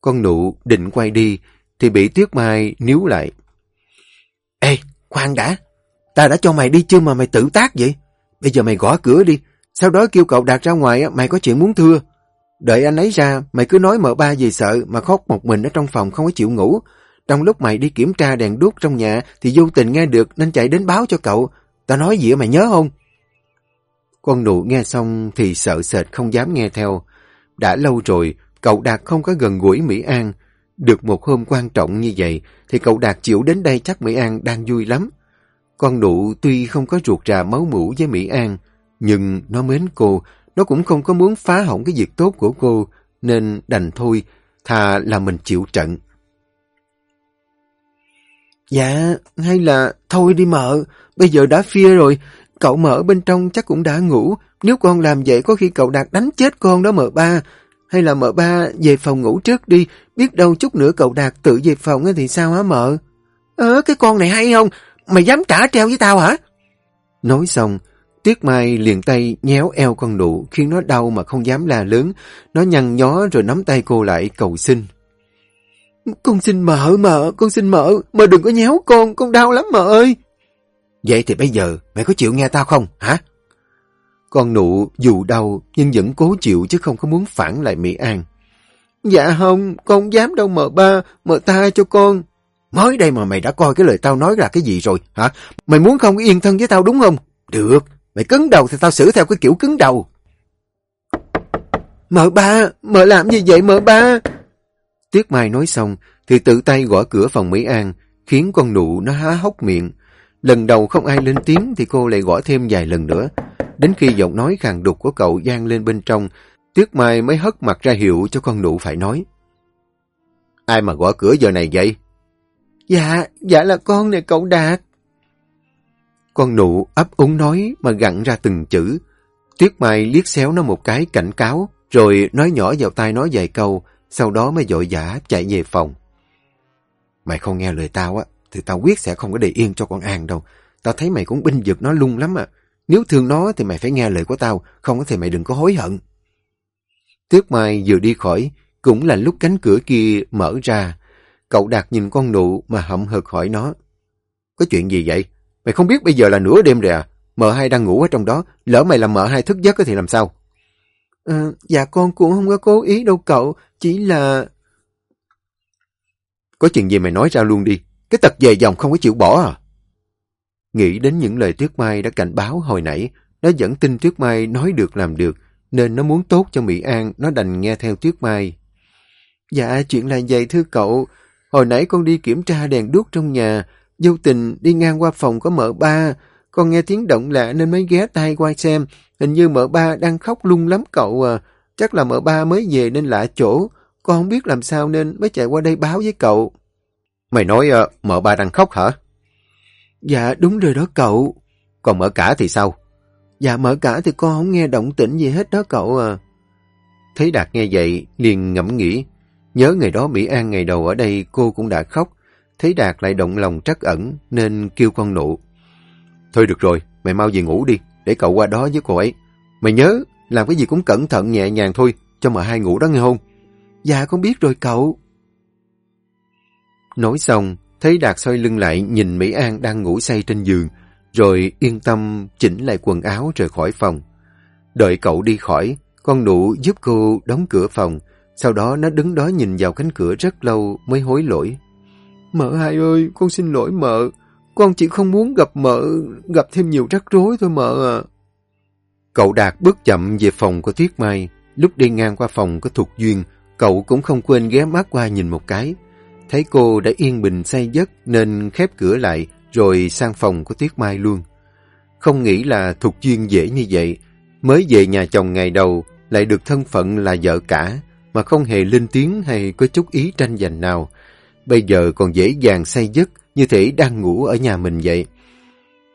S1: Con nụ định quay đi, thì bị Tuyết Mai níu lại. Ê, khoan đã, ta đã cho mày đi chưa mà mày tự tác vậy? Bây giờ mày gõ cửa đi, sau đó kêu cậu Đạt ra ngoài mày có chuyện muốn thưa. Đợi anh ấy ra, mày cứ nói mợ ba gì sợ mà khóc một mình ở trong phòng không có chịu ngủ. Trong lúc mày đi kiểm tra đèn đuốc trong nhà thì vô tình nghe được nên chạy đến báo cho cậu. Tao nói gì mày nhớ không? Con nụ nghe xong thì sợ sệt không dám nghe theo. Đã lâu rồi, cậu Đạt không có gần gũi Mỹ An. Được một hôm quan trọng như vậy thì cậu Đạt chịu đến đây chắc Mỹ An đang vui lắm. Con nụ tuy không có ruột rà máu mũ với Mỹ An, nhưng nó mến cô, nó cũng không có muốn phá hỏng cái việc tốt của cô, nên đành thôi, thà là mình chịu trận. Dạ, hay là thôi đi mợ, bây giờ đã phia rồi, cậu mở bên trong chắc cũng đã ngủ, nếu con làm vậy có khi cậu Đạt đánh chết con đó mợ ba. Hay là mợ ba về phòng ngủ trước đi, biết đâu chút nữa cậu Đạt tự về phòng thì sao hả mợ? Ờ, cái con này hay không? Mày dám trả treo với tao hả? Nói xong, Tuyết Mai liền tay nhéo eo con nụ khiến nó đau mà không dám la lớn. Nó nhăn nhó rồi nắm tay cô lại cầu xin. Con xin mợ mợ, con xin mợ, mợ đừng có nhéo con, con đau lắm mợ ơi. Vậy thì bây giờ mày có chịu nghe tao không, hả? Con nụ dù đau nhưng vẫn cố chịu chứ không có muốn phản lại Mỹ An. Dạ không, con không dám đâu mợ ba, mợ tha cho con. Mới đây mà mày đã coi cái lời tao nói là cái gì rồi, hả? Mày muốn không yên thân với tao đúng không? Được, Mày cứng đầu thì tao xử theo cái kiểu cứng đầu. Mợ ba, mợ làm gì vậy mợ ba? Tuyết Mai nói xong thì tự tay gõ cửa phòng Mỹ An, khiến con nụ nó há hốc miệng. Lần đầu không ai lên tiếng thì cô lại gõ thêm vài lần nữa. Đến khi giọng nói khàn đục của cậu gian lên bên trong, Tuyết Mai mới hất mặt ra hiệu cho con nụ phải nói. Ai mà gõ cửa giờ này vậy? Dạ, dạ là con nè cậu Đạt. Con nụ ấp úng nói mà gặn ra từng chữ. Tuyết Mai liếc xéo nó một cái cảnh cáo, rồi nói nhỏ vào tai nó vài câu, sau đó mới dội dã chạy về phòng. Mày không nghe lời tao á, thì tao quyết sẽ không có để yên cho con An đâu. Tao thấy mày cũng binh vực nó lung lắm à. Nếu thương nó thì mày phải nghe lời của tao, không thì mày đừng có hối hận. Tuyết Mai vừa đi khỏi, cũng là lúc cánh cửa kia mở ra. Cậu Đạt nhìn con nụ mà hậm hực hỏi nó. Có chuyện gì vậy? Mày không biết bây giờ là nửa đêm rồi à? Mợ hai đang ngủ ở trong đó. Lỡ mày làm mợ hai thức giấc thì làm sao? À, dạ con cũng không có cố ý đâu cậu. Chỉ là... Có chuyện gì mày nói ra luôn đi. Cái tật về dòng không có chịu bỏ à? Nghĩ đến những lời Tuyết Mai đã cảnh báo hồi nãy, nó vẫn tin Tuyết Mai nói được làm được, nên nó muốn tốt cho Mỹ An, nó đành nghe theo Tuyết Mai. Dạ, chuyện là vậy thưa cậu. Hồi nãy con đi kiểm tra đèn đuốc trong nhà, Vô tình đi ngang qua phòng có mợ ba, con nghe tiếng động lạ nên mới ghé tay qua xem. Hình như mợ ba đang khóc lung lắm cậu à. Chắc là mợ ba mới về nên lạ chỗ. Con không biết làm sao nên mới chạy qua đây báo với cậu. Mày nói uh, mợ ba đang khóc hả? Dạ đúng rồi đó cậu. Còn mợ cả thì sao? Dạ mợ cả thì con không nghe động tĩnh gì hết đó cậu à. Thấy Đạt nghe vậy, liền ngẫm nghĩ. Nhớ ngày đó Mỹ An ngày đầu ở đây cô cũng đã khóc. Thấy Đạt lại động lòng trắc ẩn nên kêu con nụ. Thôi được rồi, mày mau về ngủ đi, để cậu qua đó với cô ấy. Mày nhớ, làm cái gì cũng cẩn thận nhẹ nhàng thôi, cho mà hai ngủ đó nghe không? Dạ con biết rồi cậu. Nói xong, thấy Đạt xoay lưng lại nhìn Mỹ An đang ngủ say trên giường, rồi yên tâm chỉnh lại quần áo rời khỏi phòng. Đợi cậu đi khỏi, con nụ giúp cô đóng cửa phòng, sau đó nó đứng đó nhìn vào cánh cửa rất lâu mới hối lỗi. Mợ hai ơi, con xin lỗi mợ. Con chỉ không muốn gặp mợ, gặp thêm nhiều rắc rối thôi mợ à. Cậu Đạt bước chậm về phòng của Tuyết Mai. Lúc đi ngang qua phòng của Thục Duyên, cậu cũng không quên ghé mắt qua nhìn một cái. Thấy cô đã yên bình say giấc nên khép cửa lại rồi sang phòng của Tuyết Mai luôn. Không nghĩ là Thục Duyên dễ như vậy. Mới về nhà chồng ngày đầu lại được thân phận là vợ cả mà không hề lên tiếng hay có chút ý tranh giành nào. Bây giờ còn dễ dàng say giấc như thể đang ngủ ở nhà mình vậy.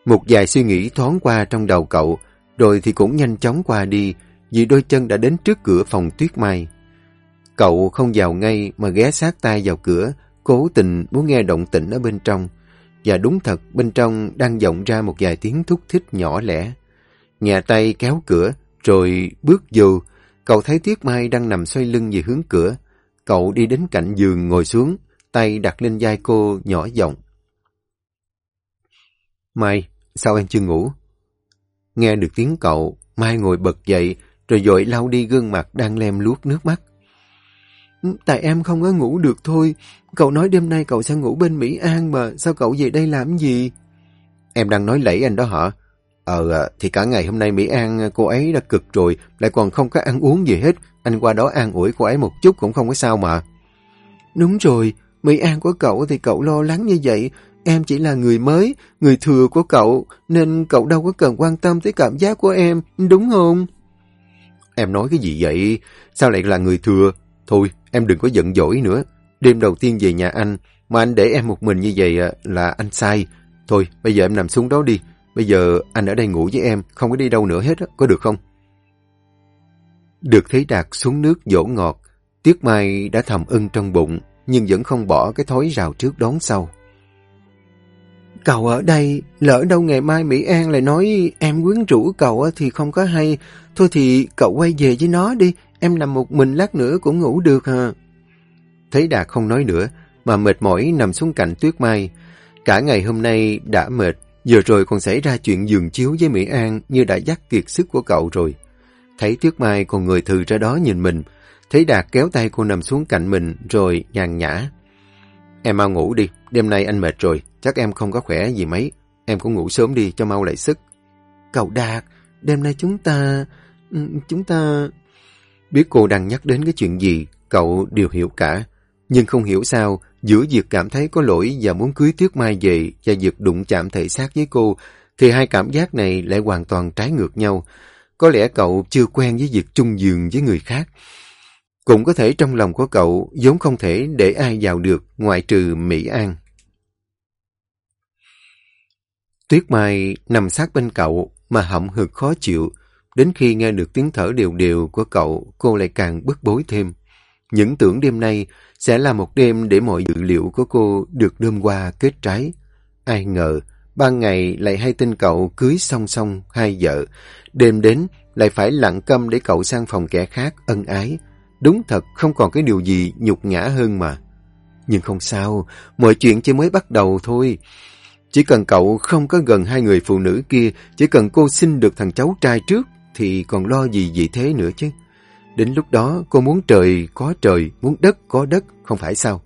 S1: Một vài suy nghĩ thoáng qua trong đầu cậu, rồi thì cũng nhanh chóng qua đi, vì đôi chân đã đến trước cửa phòng tuyết mai. Cậu không vào ngay mà ghé sát tay vào cửa, cố tình muốn nghe động tĩnh ở bên trong. Và đúng thật, bên trong đang vọng ra một vài tiếng thúc thích nhỏ lẻ. Nhà tay kéo cửa, rồi bước vô. Cậu thấy Tuyết Mai đang nằm xoay lưng về hướng cửa. Cậu đi đến cạnh giường ngồi xuống, tay đặt lên vai cô nhỏ giọng. Mai, sao em chưa ngủ? Nghe được tiếng cậu, Mai ngồi bật dậy, rồi dội lau đi gương mặt đang lem luốc nước mắt. Ừ, tại em không có ngủ được thôi. Cậu nói đêm nay cậu sẽ ngủ bên Mỹ An mà, sao cậu về đây làm gì? Em đang nói lẫy anh đó hả? Ờ, à, thì cả ngày hôm nay Mỹ An cô ấy đã cực rồi, lại còn không có ăn uống gì hết. Anh qua đó an ủi cô ấy một chút cũng không có sao mà. Đúng rồi, Mỹ An của cậu thì cậu lo lắng như vậy, Em chỉ là người mới, người thừa của cậu, nên cậu đâu có cần quan tâm tới cảm giác của em, đúng không? Em nói cái gì vậy? Sao lại là người thừa? Thôi, em đừng có giận dỗi nữa. Đêm đầu tiên về nhà anh, mà anh để em một mình như vậy à, là anh sai. Thôi, bây giờ em nằm xuống đó đi. Bây giờ anh ở đây ngủ với em, không có đi đâu nữa hết, có được không? Được thấy Đạt xuống nước dỗ ngọt, tiếc Mai đã thầm ưng trong bụng, nhưng vẫn không bỏ cái thói rào trước đón sau. Cậu ở đây, lỡ đâu ngày mai Mỹ An lại nói em quyến rũ cậu thì không có hay. Thôi thì cậu quay về với nó đi, em nằm một mình lát nữa cũng ngủ được hả? Thấy Đạt không nói nữa, mà mệt mỏi nằm xuống cạnh Tuyết Mai. Cả ngày hôm nay đã mệt, giờ rồi còn xảy ra chuyện giường chiếu với Mỹ An như đã dắt kiệt sức của cậu rồi. Thấy Tuyết Mai còn người thừ ra đó nhìn mình, thấy Đạt kéo tay cô nằm xuống cạnh mình rồi nhàn nhã. Em mau ngủ đi, đêm nay anh mệt rồi, chắc em không có khỏe gì mấy. Em cũng ngủ sớm đi cho mau lại sức. Cậu Đạt, đêm nay chúng ta... Ừ, chúng ta... Biết cô đang nhắc đến cái chuyện gì, cậu đều hiểu cả. Nhưng không hiểu sao, giữa việc cảm thấy có lỗi và muốn cưới Tuyết Mai về và việc đụng chạm thể xác với cô, thì hai cảm giác này lại hoàn toàn trái ngược nhau. Có lẽ cậu chưa quen với việc chung giường với người khác. Cũng có thể trong lòng của cậu vốn không thể để ai vào được ngoại trừ Mỹ An. Tuyết Mai nằm sát bên cậu mà hậm hực khó chịu. Đến khi nghe được tiếng thở đều đều của cậu, cô lại càng bức bối thêm. Những tưởng đêm nay sẽ là một đêm để mọi dự liệu của cô được đơm qua kết trái. Ai ngờ, ban ngày lại hay tin cậu cưới song song hai vợ. Đêm đến lại phải lặng câm để cậu sang phòng kẻ khác ân ái. Đúng thật không còn cái điều gì nhục nhã hơn mà. Nhưng không sao, mọi chuyện chỉ mới bắt đầu thôi. Chỉ cần cậu không có gần hai người phụ nữ kia, chỉ cần cô sinh được thằng cháu trai trước, thì còn lo gì gì thế nữa chứ. Đến lúc đó cô muốn trời có trời, muốn đất có đất, không phải sao?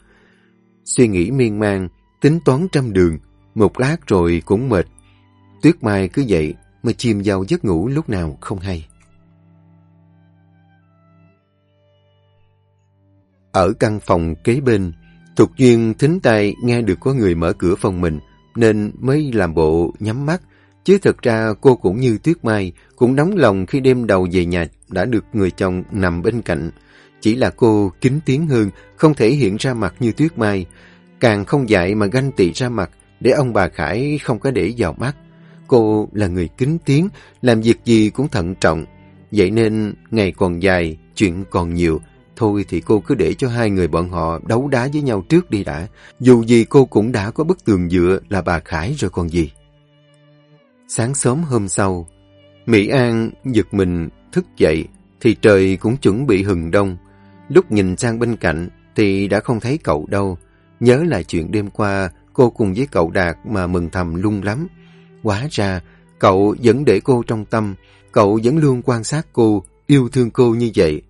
S1: Suy nghĩ miên man, tính toán trăm đường, một lát rồi cũng mệt. Tuyết Mai cứ vậy mà chìm vào giấc ngủ lúc nào không hay. Ở căn phòng kế bên, Thục Duyên thính tay nghe được có người mở cửa phòng mình, nên mới làm bộ nhắm mắt. Chứ thật ra cô cũng như Tuyết Mai, cũng nóng lòng khi đêm đầu về nhà đã được người chồng nằm bên cạnh. Chỉ là cô kính tiếng hơn, không thể hiện ra mặt như Tuyết Mai. Càng không dạy mà ganh tị ra mặt, để ông bà Khải không có để vào mắt. Cô là người kính tiếng, làm việc gì cũng thận trọng. Vậy nên ngày còn dài, chuyện còn nhiều, Thôi thì cô cứ để cho hai người bọn họ đấu đá với nhau trước đi đã. Dù gì cô cũng đã có bức tường dựa là bà Khải rồi còn gì. Sáng sớm hôm sau, Mỹ An giật mình thức dậy thì trời cũng chuẩn bị hừng đông. Lúc nhìn sang bên cạnh thì đã không thấy cậu đâu. Nhớ lại chuyện đêm qua cô cùng với cậu Đạt mà mừng thầm lung lắm. Quá ra cậu vẫn để cô trong tâm, cậu vẫn luôn quan sát cô, yêu thương cô như vậy.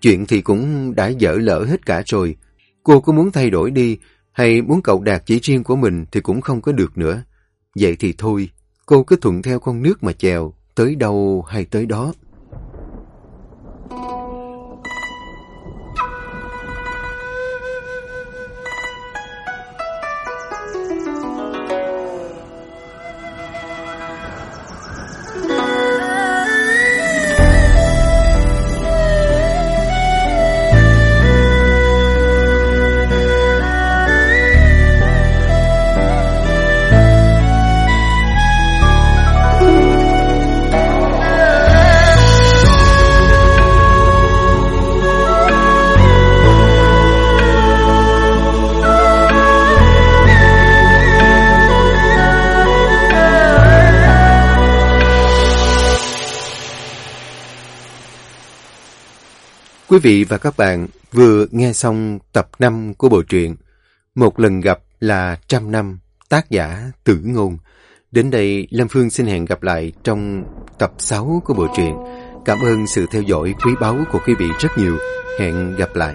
S1: Chuyện thì cũng đã dở lỡ hết cả rồi. Cô có muốn thay đổi đi, hay muốn cậu đạt chỉ riêng của mình thì cũng không có được nữa. Vậy thì thôi, cô cứ thuận theo con nước mà chèo, tới đâu hay tới đó. Vị và các bạn vừa nghe xong tập 5 của bộ truyện Một lần gặp là trăm năm, tác giả Tử Ngôn. Đến đây, Lâm Phương xin hẹn gặp lại trong tập 6 của bộ truyện. Cảm ơn sự theo dõi quý báu của quý vị rất nhiều. Hẹn gặp lại.